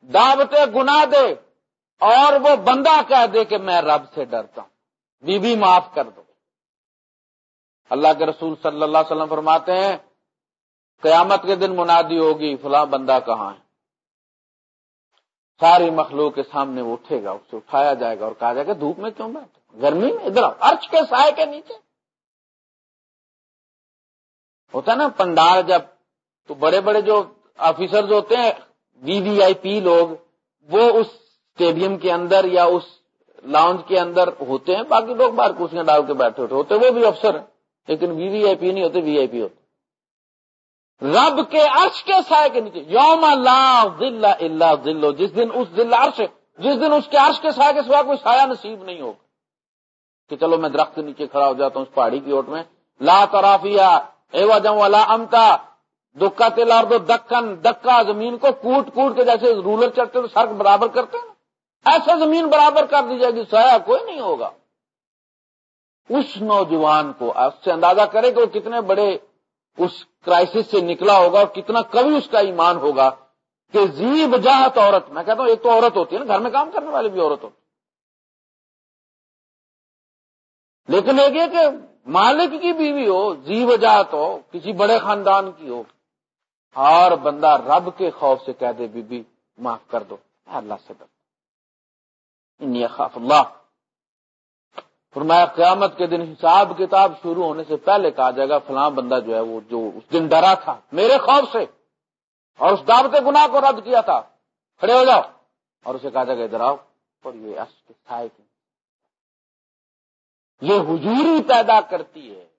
دعوت گنا دے اور وہ بندہ کہہ دے کہ میں رب سے ڈرتا ہوں۔ بیوی معاف کر دو۔ اللہ کے رسول صلی اللہ علیہ وسلم فرماتے ہیں، قیامت کے دن منادی ہوگی، فلاں بندہ کہاں ہے؟ ساری مخلوق کے سامنے وہ اٹھے گا، اسے اٹھایا جائے گا اور کہا جائے گا، دھوپ میں کیوں بیٹھے گرمی میں؟ ادھر ارچ کے سائے کے نیچے۔ ہوتا ہے نا پنڈال جب تو بڑے بڑے جو آفیسر ہوتے ہیں، وی وی آئی پی لوگ، وہ اس اسٹیڈیم کے اندر یا اس لاؤنج کے اندر ہوتے ہیں، باقی لوگ باہر کرسیاں ڈال کے بیٹھے ہوتے ہوتے وہ بھی افسر ہیں، لیکن وی وی آئی پی نہیں ہوتے، وی آئی پی ہوتے رب کے عرش کے سائے کے نیچے، یوم لا ذل اللہ ذلو جس دن اس ذل عرش جس دن اس کے عرش کے سائے کے سوا کوئی سایہ نصیب نہیں ہوگا۔ کہ چلو میں درخت نیچے کھڑا ہو جاتا ہوں اس پہاڑی کی اوٹ میں، لا ترافیا، اے جاؤں اللہ امتا دکا تیلار دو دکن، دکا زمین کو کوٹ کوٹ کے جیسے رولر چڑھتے تو سڑک برابر کرتے ہیں۔ ایسے زمین برابر کر دی جائے گی، سایہ کوئی نہیں ہوگا۔ اس نوجوان کو اس سے اندازہ کرے کہ وہ کتنے بڑے اس کرائسس سے نکلا ہوگا اور کتنا کبھی اس کا ایمان ہوگا کہ زی بجاہت عورت، میں کہتا ہوں ایک تو عورت ہوتی ہے نا، گھر میں کام کرنے والی بھی عورت ہوتی لیکن ایک یہ کہ مالک کی بیوی ہو زی وجاہت ہو، کسی بڑے خاندان کی ہو اور بندہ رب کے خوف سے کہہ دے، بی بی، معاف کر دو۔ اللہ سے ڈر خاف اللہ۔ فرمایا، قیامت کے دن حساب کتاب شروع ہونے سے پہلے کہا جائے گا، فلاں بندہ جو ہے وہ، جو اس دن ڈرا تھا، میرے خوف سے اور اس دعوت گناہ کو رد کیا تھا۔ کھڑے ہو جاؤ۔ اور اسے کہا جائے گا، ادھر آؤ۔ اور یہ کی یہ حضوری پیدا کرتی ہے۔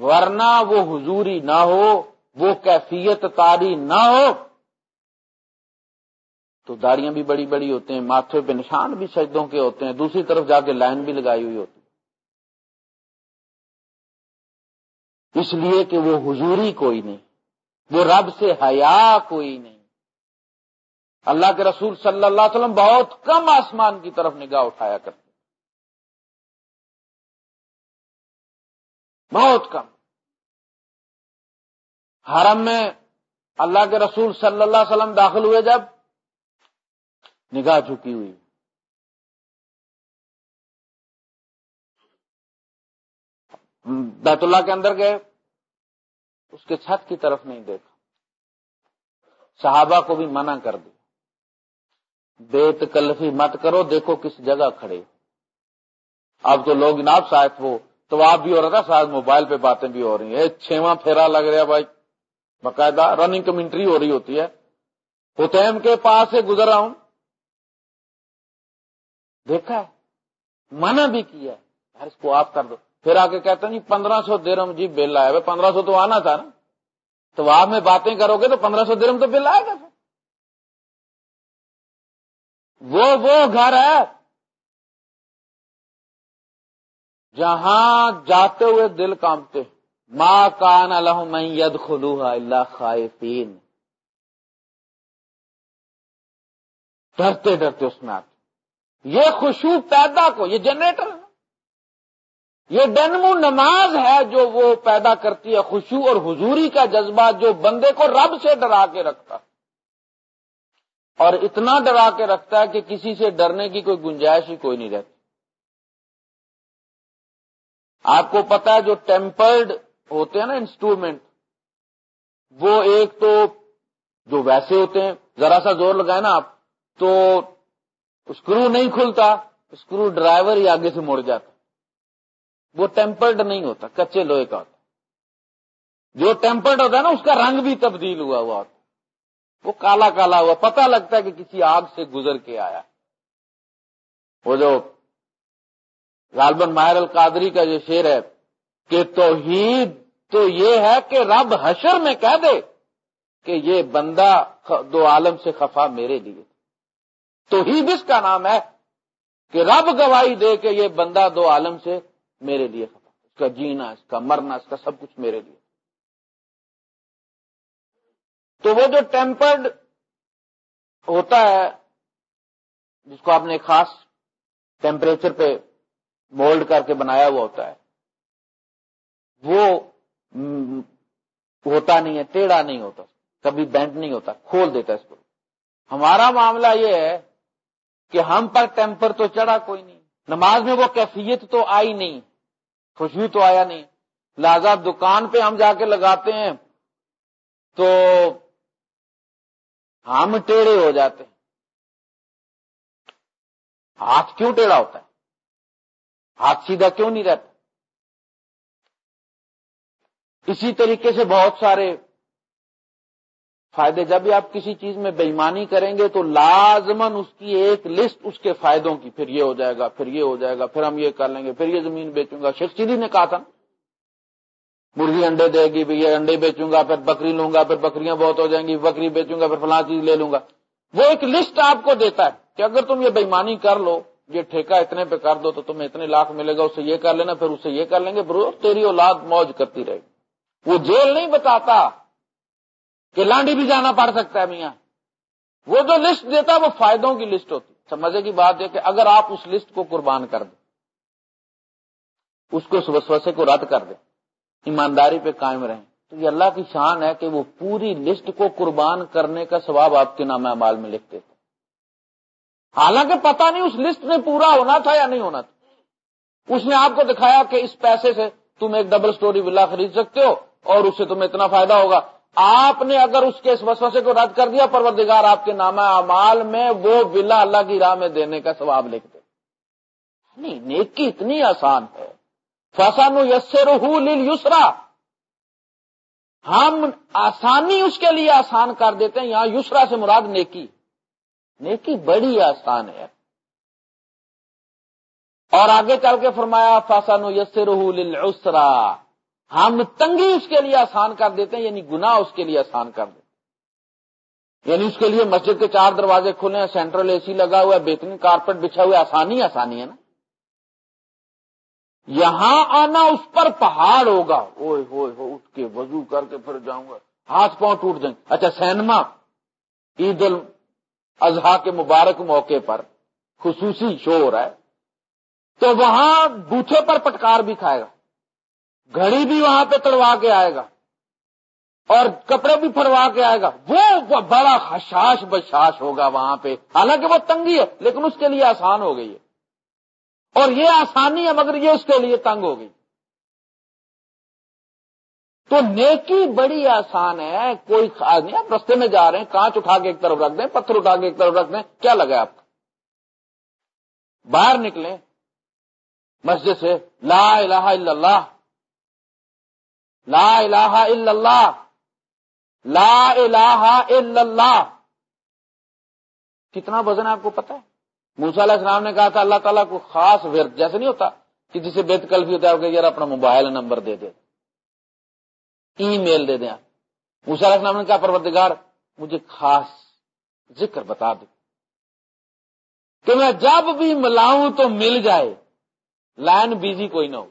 ورنہ وہ حضوری نہ ہو، وہ کیفیت تاری نہ ہو، تو داڑیاں بھی بڑی بڑی ہوتے ہیں، ماتھے پہ نشان بھی سجدوں کے ہوتے ہیں، دوسری طرف جا کے لائن بھی لگائی ہوئی ہوتی اس لیے کہ وہ حضوری کوئی نہیں، وہ رب سے حیا کوئی نہیں۔ اللہ کے رسول صلی اللہ علیہ وسلم بہت کم آسمان کی طرف نگاہ اٹھایا کرتے بہت کم۔ حرم میں اللہ کے رسول صلی اللہ علیہ وسلم داخل ہوئے جب نگاہ جھکی ہوئی۔ بیت اللہ کے اندر گئے، اس کے چھت کی طرف نہیں دیکھا۔ صحابہ کو بھی منع کر دی بے تکلفی مت کرو، دیکھو کس جگہ کھڑے۔ اب تو لوگ جناب شاید وہ تو آپ بھی ہو رہا تھا، شاید موبائل پہ باتیں بھی ہو رہی ہیں۔ چھواں پھیرا لگ رہا بھائی۔ باقاعدہ رننگ کمنٹری ہو رہی ہوتی ہے۔ ہوتیم کے پاس سے گزر رہا ہوں۔ دیکھا ہے۔ منع بھی کیا ہے۔ اس کو آپ کر دو۔ پھر آگے کہتے ہیں جی پندرہ سو درم جی بل آئے پندرہ سو تو آنا تھا نا۔ تو آپ میں باتیں کرو گے تو پندرہ سو درم تو بل آئے گا۔ وہ وہ گھر ہے۔ جہاں جاتے ہوئے دل کامتے ماں کان الحم ید خلوہ اللہ خائفین ڈرتے ڈرتے اس میں آتے یہ خوشبو پیدا کو، یہ جنریٹر ہے۔ یہ ڈنمو نماز ہے جو وہ پیدا کرتی ہے خوشبو اور حضوری کا جذبہ جو بندے کو رب سے ڈرا کے رکھتا اور اتنا ڈرا کے رکھتا ہے کہ کسی سے ڈرنے کی کوئی گنجائش ہی کوئی نہیں رہتی۔ آپ کو پتا ہے جو ٹیمپرڈ ہوتے ہیں نا انسٹرومنٹ، وہ ایک تو جو ویسے ہوتے ہیں، ذرا سا زور لگائے نا آپ، تو اسکرو نہیں کھلتا، اسکرو ڈرائیور ہی آگے سے مڑ جاتا۔ وہ ٹیمپرڈ نہیں ہوتا، کچے لوہے کا ہوتا۔ جو ٹیمپرڈ ہوتا ہے نا، اس کا رنگ بھی تبدیل ہوا ہوا ہوتا۔ وہ کالا کالا ہوا پتہ لگتا ہے کہ کسی آگ سے گزر کے آیا۔ وہ جو غالبن ماہر القادری کا جو شعر ہے کہ توحید تو یہ ہے کہ رب حشر میں کہہ دے کہ یہ بندہ دو عالم سے خفا میرے لیے۔ توحید اس کا نام ہے کہ رب گواہی دے کہ یہ بندہ دو عالم سے میرے لیے خفا۔ اس کا جینا، اس کا مرنا، اس کا سب کچھ میرے لیے۔ تو وہ جو ٹیمپرڈ ہوتا ہے، جس کو آپ نے خاص ٹیمپریچر پہ مولڈ کر کے بنایا ہوا ہوتا ہے۔ وہ ہوتا نہیں ہے، ٹیڑھا نہیں ہوتا، کبھی بینٹ نہیں ہوتا، کھول دیتا اس کو۔ ہمارا معاملہ یہ ہے کہ ہم پر ٹیمپر تو چڑھا کوئی نہیں۔ نماز میں وہ کیفیت تو آئی نہیں، خوشبو تو آیا نہیں۔ لہذا دکان پہ ہم جا کے لگاتے ہیں تو ہم ٹیڑھے ہو جاتے ہیں۔ ہاتھ کیوں ٹیڑھا ہوتا ہے؟ ہاتھ سیدھا کیوں نہیں رہتا؟ اسی طریقے سے بہت سارے فائدے، جب بھی آپ کسی چیز میں بےمانی کریں گے تو لازمن اس کی ایک لسٹ اس کے فائدوں کی، پھر یہ ہو جائے گا، پھر یہ ہو جائے گا، پھر ہم یہ کر لیں گے، پھر یہ زمین بیچوں گا۔ شیخ چیری نے کہا تھا مرغی انڈے دے گی یہ انڈے بیچوں گا، پھر بکری لوں گا، پھر بکریاں بہت ہو جائیں گی، بکری بیچوں گا، پھر فلاں چیز لے لوں گا۔ وہ ایک لسٹ آپ کو دیتا ہے کہ اگر تم یہ بےمانی کر لو یہ ٹھیکہ اتنے پہ کر دو تو تمہیں اتنے لاکھ ملے گا، اسے یہ کر لینا، پھر اسے یہ کر لیں گے۔ تیری اولاد موج کرتی رہے گی۔ وہ جیل نہیں بتاتا کہ لانڈی بھی جانا پڑ سکتا ہے میاں۔ وہ جو لسٹ دیتا ہے، وہ فائدوں کی لسٹ ہوتی۔ سمجھے کی بات ہے کہ اگر آپ اس لسٹ کو قربان کر دیں، اس کو وسوسے کو رد کر دیں، ایمانداری پہ قائم رہیں، تو یہ اللہ کی شان ہے کہ وہ پوری لسٹ کو قربان کرنے کا ثواب آپ کے نام اعمال میں لکھتے تھے حالانکہ پتا نہیں اس لسٹ میں پورا ہونا تھا یا نہیں ہونا تھا۔ اس نے آپ کو دکھایا کہ اس پیسے سے تم ایک ڈبل سٹوری ولا خرید سکتے ہو اور اس سے تمہیں اتنا فائدہ ہوگا۔ آپ نے اگر اس کے اس وسوسے کو رد کر دیا، پروردگار آپ کے نامہ اعمال میں وہ ولا اللہ کی راہ میں دینے کا ثواب لکھ دے نہیں نیکی اتنی آسان ہے۔ فسان یسر یسرا ہم آسانی اس کے لیے آسان کر دیتے ہیں، یہاں یسرا سے مراد نیکی۔ نیکی بڑی آسان ہے۔ اور آگے چل کے فرمایا فاسان یسر للعسرا ہم تنگی اس کے لیے آسان کر دیتے ہیں یعنی گنا اس کے لیے آسان کر دیتے یعنی اس کے لیے مسجد کے چار دروازے کھلے ہیں، سینٹرل اے سی لگا ہوا ہے، بہترین کارپیٹ بچھا ہوا آسانی آسانی ہے نا۔ یہاں آنا اس پر پہاڑ ہوگا۔ اوے ہوئے ہو، اٹھ کے وضو کر کے پھر جاؤں گا۔ ہاتھ پاؤں ٹوٹ جائیں۔ گے اچھا سینما، عید الاضحی کے مبارک موقع پر خصوصی شو ہو رہا ہے، تو وہاں بوٹھے پر پٹکار بھی کھائے گا۔ گھڑی بھی وہاں پہ تڑوا کے آئے گا اور کپڑے بھی پھڑوا کے آئے گا۔ وہ بڑا خشاش بشاش ہوگا وہاں پہ۔ حالانکہ وہ تنگی ہے، لیکن اس کے لیے آسان ہو گئی ہے۔ اور یہ آسانی ہے، مگر یہ اس کے لیے تنگ ہو گئی۔ تو نیکی بڑی آسان ہے، کوئی خاص نہیں، آپ رستے میں جا رہے ہیں، کانچ اٹھا کے ایک طرف رکھ دیں، پتھر اٹھا کے ایک طرف رکھ دیں، کیا لگا آپ کو؟ باہر نکلیں، مسجد سے، لا الہ الا اللہ، لا الہ الا اللہ، لا الہ الا اللہ۔ کتنا وزن آپ کو پتا ہے؟ موسا علیہ السلام نے کہا تھا، اللہ تعالیٰ کو خاص ورد جیسے نہیں ہوتا کہ جسے بیت بھی ہوتا ہے یار اپنا موبائل نمبر دے دے۔ ای میل دے دیں موسا علیہ السلام نے کہا، پروردگار، مجھے خاص ذکر بتا دے۔ کہ میں جب بھی ملاؤں تو مل جائے۔ لائن بیزی کوئی نہ ہو۔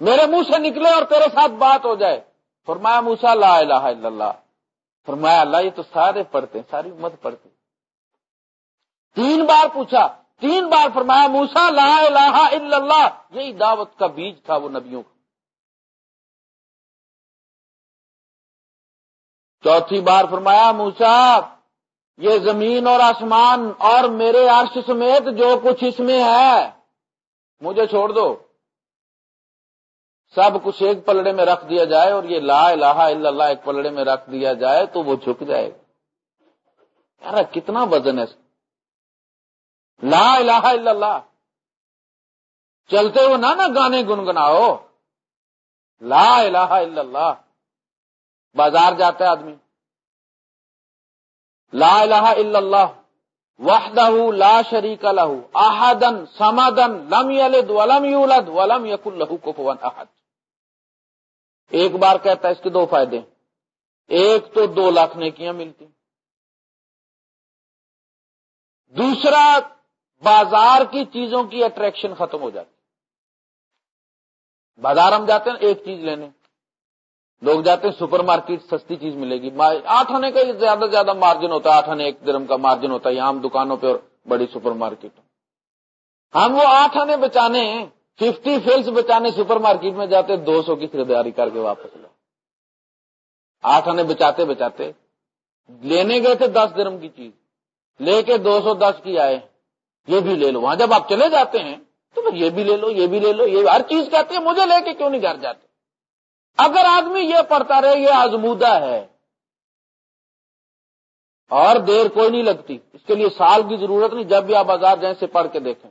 میرے منہ سے نکلے اور تیرے ساتھ بات ہو جائے۔ فرمایا موسا لا الہ الا اللہ۔ فرمایا، اللہ، یہ تو سارے پڑھتے ہیں، ساری امت پڑھتی تین بار پوچھا، تین بار فرمایا موسا لا الہ الا اللہ۔ یہی دعوت کا بیج تھا وہ نبیوں کا۔ چوتھی بار فرمایا موسا یہ زمین اور آسمان اور میرے عرش سمیت جو کچھ اس میں ہے، مجھے چھوڑ دو۔ سب کچھ ایک پلڑے میں رکھ دیا جائے اور یہ لا الہ الا اللہ ایک پلڑے میں رکھ دیا جائے تو وہ جھک جائے۔ گا یار، کتنا وزن ہے۔ لا الہ الا اللہ۔ چلتے ہو نہ نا گانے گنگناؤ۔ لا الہ الا اللہ۔ بازار جاتا ہے آدمی۔ لا الہ الا اللہ، وحدہ لا شریک لہو احدن سمدن لم یلد ولم یولد ولم یکن لہو کفوا احد۔ ایک بار کہتا ہے اس کے دو فائدے۔ ایک تو دو لاکھ نیکیاں ملتی۔ دوسرا، بازار کی چیزوں کی اٹریکشن ختم ہو جاتی۔ بازار ہم جاتے ہیں، ایک چیز لینے۔ لوگ جاتے ہیں، سپر مارکیٹ، سستی چیز ملے گی۔ آٹھ آنے کا زیادہ سے زیادہ مارجن ہوتا ہے، آٹھ آنے ایک درم کا مارجن ہوتا ہے عام دکانوں پہ اور بڑی سپر مارکیٹ۔ ہم وہ آٹھ آنے بچانے ففٹی فیلس بچانے سپر مارکیٹ میں جاتے، دو سو کی خریداری کر کے واپس لے۔ آٹھ آنے بچاتے بچاتے، لینے گئے تھے دس درم کی چیز، لے کے دو سو دس کی آئے۔ یہ بھی لے لو۔ وہاں جب آپ چلے جاتے ہیں، تو یہ بھی لے لو، یہ بھی لے لو، یہ ہر چیز کہتے ہیں، مجھے لے کے کیوں نہیں گھر جاتے؟ اگر آدمی یہ پڑھتا رہے، یہ آزمودہ ہے۔ اور دیر کوئی نہیں لگتی۔ اس کے لیے سال کی ضرورت نہیں، جب بھی آپ بازار جائیں سے پڑھ کے دیکھیں۔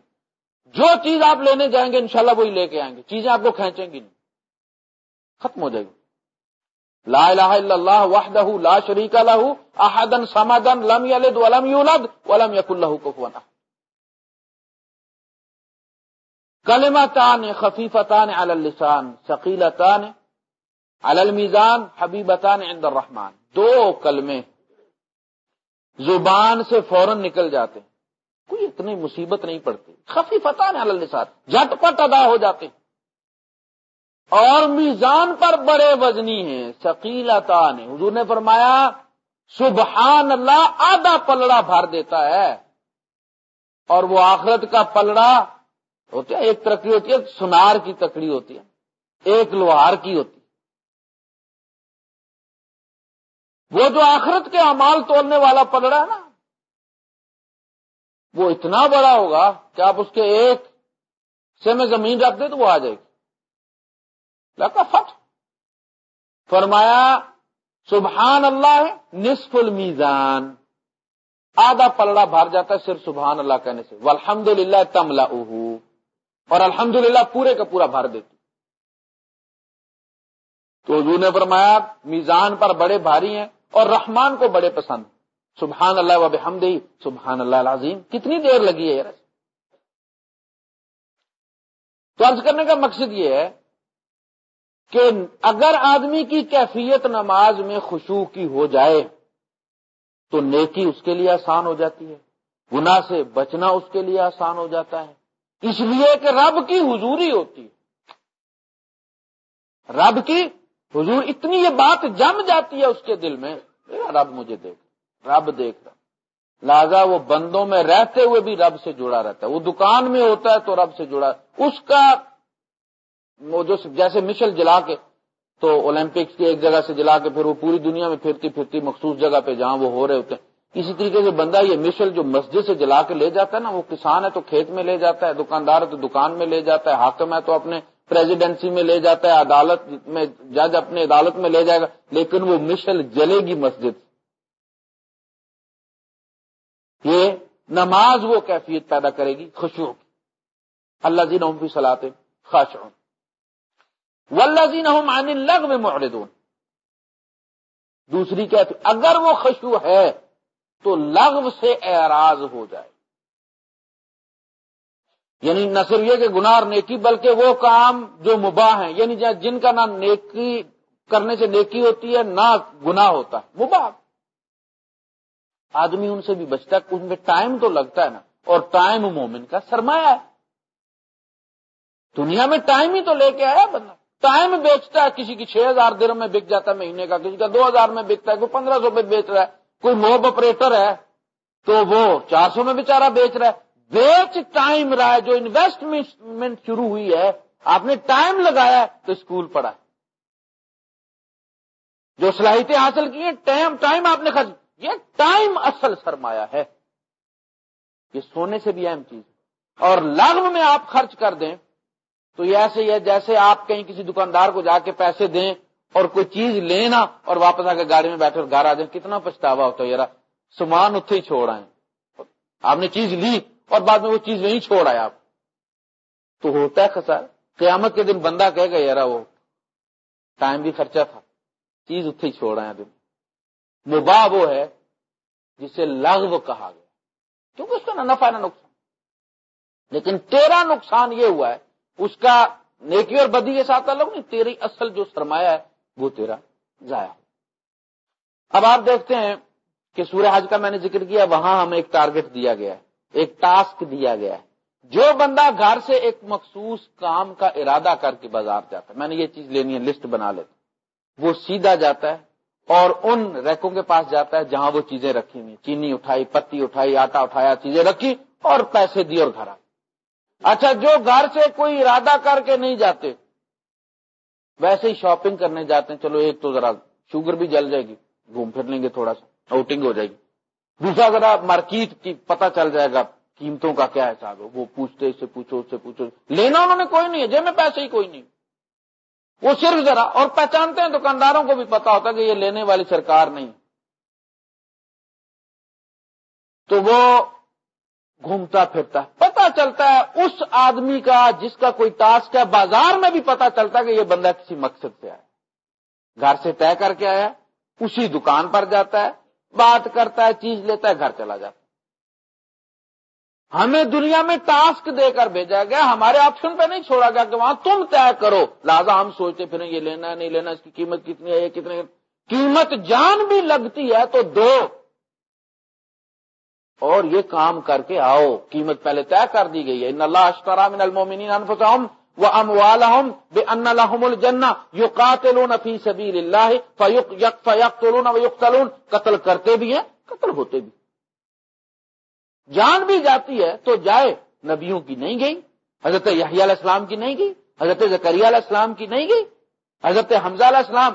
جو چیز آپ لینے جائیں گے، انشاءاللہ وہی لے کے آئیں گے۔ چیزیں آپ کو کھینچیں گی نہیں۔ ختم ہو جائے گی۔ لا الہ الا اللہ وحدہ لا شریک لہ احدن سمدن لم یلد ولم یولد ولم یکن لہ کفوا کلمتان خفیفتان علی اللسان، ثقیلتان المیزان حبیبتان عند الرحمن۔ دو کلمے زبان سے فوراً نکل جاتے کوئی اتنی مصیبت نہیں پڑتی۔ خفی فتح السان جھٹ پٹ ادا ہو جاتے اور میزان پر بڑے وزنی ہیں شکیلتا نے حضور نے فرمایا سبحان اللہ آدھا پلڑا بھر دیتا ہے۔ اور وہ آخرت کا پلڑا ہوتا ہے، ایک ترقی ہوتی ہے سنار کی تکڑی ہوتی ہے، ایک لوہار کی ہوتی ہے۔ وہ جو آخرت کے امال تولنے والا پلڑا ہے نا، وہ اتنا بڑا ہوگا کہ آپ اس کے ایک سے میں زمین رکھ دیں تو وہ آ جائے گی۔ لگا فٹ۔ فرمایا، سبحان اللہ ہے نصف المیزان۔ آدھا پلڑا بھر جاتا ہے، صرف سبحان اللہ کہنے سے۔ الحمد للہ تملا اور الحمد پورے کا پورا بھر دیتی۔ تو حضور نے فرمایا، میزان پر بڑے بھاری ہیں۔ اور رحمان کو بڑے پسند۔ سبحان اللہ وب حمدی سبحان اللہ العظیم۔ کتنی دیر لگی ہے یار تو عرض کرنے کا مقصد یہ ہے کہ اگر آدمی کی کیفیت نماز میں خوشبو کی ہو جائے، تو نیکی اس کے لیے آسان ہو جاتی ہے۔ گنا سے بچنا اس کے لیے آسان ہو جاتا ہے۔ اس لیے کہ رب کی حضوری ہوتی ہے۔ رب کی حضور اتنی یہ بات جم جاتی ہے اس کے دل میں رب مجھے دیکھ، رب دیکھ۔ رہا لہذا وہ بندوں میں رہتے ہوئے بھی رب سے جڑا رہتا ہے۔ وہ دکان میں ہوتا ہے تو رب سے جڑا۔ اس کا، وہ جو جیسے مشل جلا کے، تو اولمپکس کی ایک جگہ سے جلا کے پھر وہ پوری دنیا میں پھرتی پھرتی مخصوص جگہ پہ جہاں وہ ہو رہے ہوتے ہیں۔ اسی طریقے سے بندہ یہ مشل جو مسجد سے جلا کے لے جاتا ہے نا، وہ کسان ہے تو کھیت میں لے جاتا ہے، دکاندار ہے تو دکان میں لے جاتا ہے، حاکم ہے تو اپنے پریزیڈنسی میں لے جاتا ہے، عدالت میں، جج اپنے عدالت میں لے جائے گا، لیکن وہ مشل جلے گی مسجد یہ نماز وہ کیفیت پیدا کرے گی خوشیوں کی۔ اللہ جی نوم بھی سلاتے خاص ولہ جی نہ لگ میں معردون دوسری کیفیت اگر وہ خوشبو ہے تو لغو سے اعراض ہو جائے۔ یعنی نہ صرف یہ کہ گناہ اور نیکی، بلکہ وہ کام جو مباح ہیں یعنی جن کا نہ نیکی کرنے سے نیکی ہوتی ہے، نہ گناہ ہوتا ہے، مباح۔ آدمی ان سے بھی بچتا ہے، ان میں ٹائم تو لگتا ہے نا، اور ٹائم مومن کا سرمایہ ہے۔ دنیا میں ٹائم ہی تو لے کے آیا بندہ۔ ٹائم بیچتا ہے، کسی کی چھ ہزار درم میں بک جاتا ہے مہینے کا، کسی کا دو ہزار میں بکتا ہے، کوئی پندرہ سو پہ بیچ رہا ہے، کوئی موب آپریٹر ہے، تو وہ چار سو میں بیچارہ بیچ رہا ہے۔ بیچ ٹائم رہا ہے، جو انویسٹمنٹ شروع ہوئی ہے، آپ نے ٹائم لگایا تو اسکول پڑھا۔ جو صلاحیتیں حاصل کی ہیں ٹائم ٹائم آپ نے خرچ یہ ٹائم اصل سرمایہ ہے۔ یہ سونے سے بھی اہم چیز ہے۔ اور لغو میں آپ خرچ کر دیں، تو یہ ایسے ہی ہے جیسے آپ کہیں کسی دکاندار کو جا کے پیسے دیں اور کوئی چیز لینا اور واپس آ کے گاڑی میں بیٹھے اور گھر آ جائیں، کتنا پچھتاوا ہوتا ہے یار۔ سامان اتنے ہی چھوڑ آئے۔ آپ نے چیز لی اور بعد میں وہ چیز نہیں چھوڑ آئے آپ تو ہوتا ہے خسار۔ قیامت کے دن بندہ کہے گا یار وہ ٹائم بھی خرچہ تھا، چیز اتنے ہی چھوڑ آئے دن۔ مباح وہ ہے جسے لغو کہا گیا۔ کیونکہ اس کا نہ نفع نہ نقصان۔ لیکن تیرا نقصان یہ ہوا ہے، اس کا نیکی اور بدی کے ساتھ تعلق نہیں، تیری اصل جو سرمایہ ہے، وہ تیرا ضائع اب آپ دیکھتے ہیں کہ سورہ حج کا میں نے ذکر کیا، وہاں ہمیں ایک ٹارگٹ دیا گیا ہے۔ ایک ٹاسک دیا گیا ہے۔ جو بندہ گھر سے ایک مخصوص کام کا ارادہ کر کے بازار جاتا ہے، میں نے یہ چیز لینی ہے لسٹ بنا لیتا وہ سیدھا جاتا ہے اور ان ریکوں کے پاس جاتا ہے جہاں وہ چیزیں رکھی ہوئی چینی اٹھائی، پتی اٹھائی، آٹا اٹھایا، چیزیں رکھی اور پیسے دی اور گھر آئے۔ اچھا جو گھر سے کوئی ارادہ کر کے نہیں جاتے، ویسے ہی شاپنگ کرنے جاتے ہیں۔ چلو ایک تو ذرا شوگر بھی جل جائے گی، گھوم پھر لیں گے تھوڑا سا آؤٹنگ ہو جائے گی۔ دوسرا ذرا مارکیٹ کی پتا چل جائے گا قیمتوں کا کیا حساب ہے، وہ پوچھتے، اس سے پوچھو، اس سے پوچھو۔ لینا انہوں نے کوئی نہیں ہے جی میں پیسے ہی کوئی نہیں۔ وہ صرف ذرا، اور پہچانتے ہیں، دکانداروں کو بھی پتا ہوتا ہے کہ یہ لینے والی سرکار نہیں۔ تو وہ گھومتا پھرتا ہے پتا چلتا ہے، اس آدمی کا جس کا کوئی ٹاسک ہے، بازار میں بھی پتا چلتا ہے کہ یہ بندہ کسی مقصد سے آیا۔ گھر سے طے کر کے آیا، اسی دکان پر جاتا ہے بات کرتا ہے، چیز لیتا ہے، گھر چلا جاتا ہمیں دنیا میں ٹاسک دے کر بھیجا گیا، ہمارے آپشن پہ نہیں چھوڑا گیا کہ وہاں تم طے کرو۔ لہٰذا ہم سوچتے پھر یہ لینا ہے، نہیں لینا، اس کی قیمت کتنی ہے، یہ کتنے قیمت جان بھی لگتی ہے تو دو۔ اور یہ کام کر کے آؤ، قیمت پہلے طے کر دی گئی ہے۔ ان اللہ اشترا من المومنین انفسهم واموالهم بان لهم الجنہ یقاتلون فی سبیل اللہ فیق فیقتلون ویقتلون. قتل کرتے بھی ہیں، قتل ہوتے بھی جان بھی جاتی ہے تو جائے، نبیوں کی نہیں گئی، حضرت یحییٰ علیہ السلام کی نہیں گئی، حضرت زکریہ علیہ السلام کی نہیں گئی، حضرت حمزہ علیہ السلام،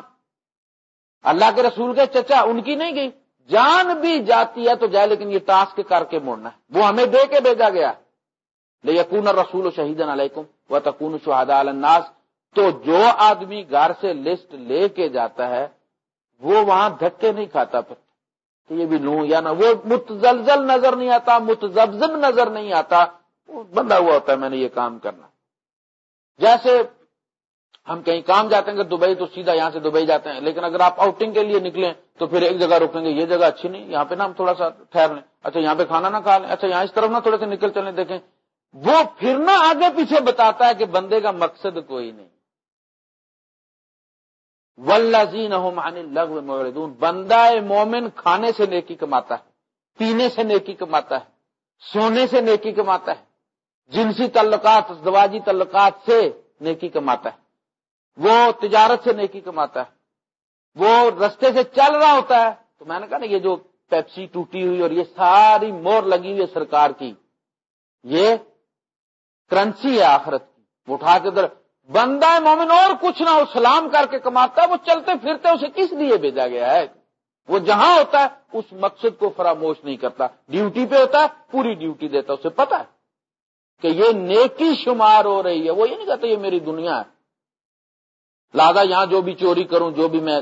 اللہ کے رسول کے چچا ان کی نہیں گئی۔ جان بھی جاتی ہے تو جائے، لیکن یہ ٹاسک کر کے موڑنا ہے۔ وہ ہمیں دے کے بھیجا گیا یقون رسول و شہید علیکم۔ و تکون شہاد الناس تو جو آدمی گھر سے لسٹ لے کے جاتا ہے، وہ وہاں دھکے نہیں کھاتا پھر۔ کہ یہ بھی لوں یا نہ، وہ متزلزل نظر نہیں آتا متزبزب نظر نہیں آتا۔ بندہ ہوا ہوتا ہے، میں نے یہ کام کرنا۔ جیسے ہم کہیں کام جاتے ہیں کہ دبئی تو سیدھا یہاں سے دبئی جاتے ہیں، لیکن اگر آپ آؤٹنگ کے لیے نکلیں تو پھر ایک جگہ رکیں گے، یہ جگہ اچھی نہیں، یہاں پہ نا ہم تھوڑا سا ٹھہر لیں۔ اچھا یہاں پہ کھانا نہ کھا لیں اچھا یہاں اس طرف نہ تھوڑے سے نکل چلیں، دیکھیں۔ وہ پھرنا آگے پیچھے بتاتا ہے کہ بندے کا مقصد کوئی نہیں۔ ولزین لغ موردون بندہ مومن کھانے سے نیکی کماتا ہے، پینے سے نیکی کماتا ہے، سونے سے نیکی کماتا ہے، جنسی تعلقات دواجی تعلقات سے نیکی کماتا ہے۔ وہ تجارت سے نیکی کماتا ہے۔ وہ رستے سے چل رہا ہوتا ہے۔ تو میں نے کہا نا، یہ جو پیپسی ٹوٹی ہوئی اور یہ ساری مور لگی ہوئی ہے سرکار کی، یہ کرنسی ہے آخرت کی۔ وہ اٹھا کے ادھر، بندہ مومن اور کچھ نہ ہو، سلام کر کے کماتا ہے، وہ چلتے پھرتے اسے کس لیے بھیجا گیا ہے؟ وہ جہاں ہوتا ہے، اس مقصد کو فراموش نہیں کرتا۔ ڈیوٹی پہ ہوتا ہے، پوری ڈیوٹی دیتا اسے پتا ہے کہ یہ نیکی شمار ہو رہی ہے۔ وہ یہ نہیں کہتا یہ میری دنیا ہے۔ لہذا یہاں جو بھی چوری کروں، جو بھی میں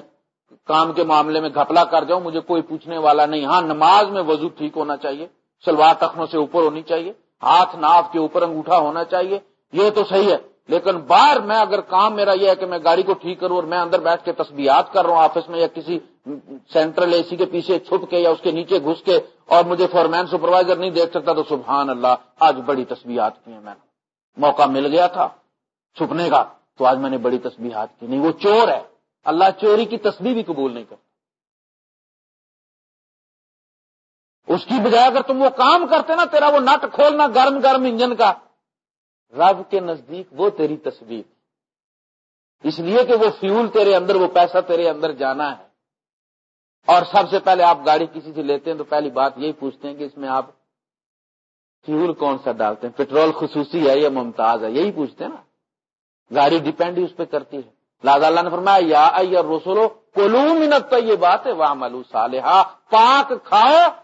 کام کے معاملے میں گھپلا کر جاؤں، مجھے کوئی پوچھنے والا نہیں۔ ہاں نماز میں وضو ٹھیک ہونا چاہیے سلوار تخنوں سے اوپر ہونی چاہیے۔ ہاتھ ناف کے اوپر انگوٹھا ہونا چاہیے، یہ تو صحیح ہے۔ لیکن باہر میں اگر کام میرا یہ ہے کہ میں گاڑی کو ٹھیک کروں اور میں اندر بیٹھ کے تصویرات کر رہا ہوں آفس میں یا کسی سینٹرل اے سی کے پیچھے چھپ کے یا اس کے نیچے گھس کے اور مجھے فورمین سپروائزر نہیں دیکھ سکتا، تو سبحان اللہ، آج بڑی تصویرات کی ہیں میں نے۔ موقع مل گیا تھا چھپنے کا، تو آج میں نے بڑی تصویرات کی۔ نہیں، وہ چور ہے۔ اللہ چوری کی تصویر بھی قبول نہیں کرتا۔ اس کی بجائے اگر تم وہ کام کرتے نا، تیرا وہ نٹ کھولنا گرم گرم انجن کا۔ رب کے نزدیک وہ تیری تصویر اس لیے کہ وہ فیول تیرے اندر، وہ پیسہ تیرے اندر جانا ہے۔ اور سب سے پہلے آپ گاڑی کسی سے لیتے ہیں تو پہلی بات یہی پوچھتے ہیں کہ اس میں آپ فیول کون سا ڈالتے ہیں؟ پیٹرول خصوصی ہے یا ممتاز ہے؟ یہی پوچھتے ہیں نا۔ گاڑی ڈیپینڈ ہی اس پہ کرتی ہے۔ لاز اللہ نے فرمایا، یا رسولو کلو منت تو یہ بات ہے واہ ملو صالحہ پاک کھاؤ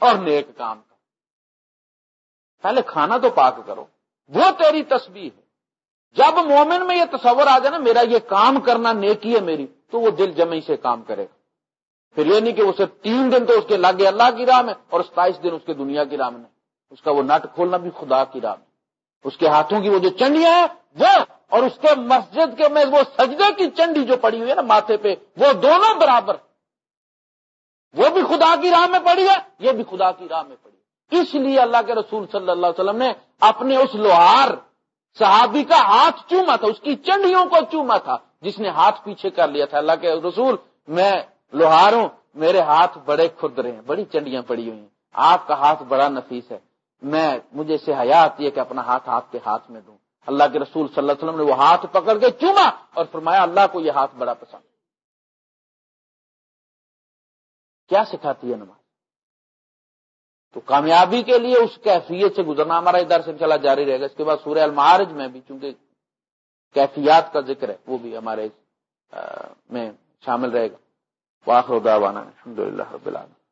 اور نیک کام کرو۔ پہلے کھانا تو پاک کرو۔ وہ تیری تسبیح ہے۔ جب مومن میں یہ تصور آ جائے نا، میرا یہ کام کرنا نیکی ہے میری، تو وہ دل جمعی سے کام کرے گا۔ پھر یہ نہیں کہ اسے تین دن تو اس کے لاگے اللہ کی راہ میں اور ستائیس دن اس کے دنیا کی راہ میں اس کا وہ نٹ کھولنا بھی خدا کی راہ میں۔ اس کے ہاتھوں کی وہ جو چنڈیاں ہیں، وہ اور اس کے مسجد کے میں وہ سجدے کی چنڈی جو پڑی ہوئی ہے نا ماتھے پہ، وہ دونوں برابر۔ وہ بھی خدا کی راہ میں پڑی ہے، یہ بھی خدا کی راہ میں پڑی ہے۔ اس لیے اللہ کے رسول صلی اللہ علیہ وسلم نے اپنے اس لوہار صحابی کا ہاتھ چوما تھا، اس کی چنڈیوں کو چوما تھا، جس نے ہاتھ پیچھے کر لیا تھا۔ اللہ کے رسول، میں لوہار ہوں، میرے ہاتھ بڑے کھردرے ہیں، بڑی چنڈیاں پڑی ہوئی ہیں۔ آپ کا ہاتھ بڑا نفیس ہے۔ میں، مجھے سے حیا آتی ہے کہ اپنا ہاتھ آپ کے ہاتھ میں دوں۔ اللہ کے رسول صلی اللہ علیہ وسلم نے وہ ہاتھ پکڑ کے چوما اور فرمایا، اللہ کو یہ ہاتھ بڑا پسند کیا سکھاتی ہے نماز؟ تو کامیابی کے لیے اس کیفیت سے گزرنا ہمارا ادھر سے چلا جاری رہے گا۔ اس کے بعد سورہ المعارج میں بھی چونکہ کیفیات کا ذکر ہے، وہ بھی ہمارے میں شامل رہے گا۔ واخر دعوانا الحمد للہ رب العالمین۔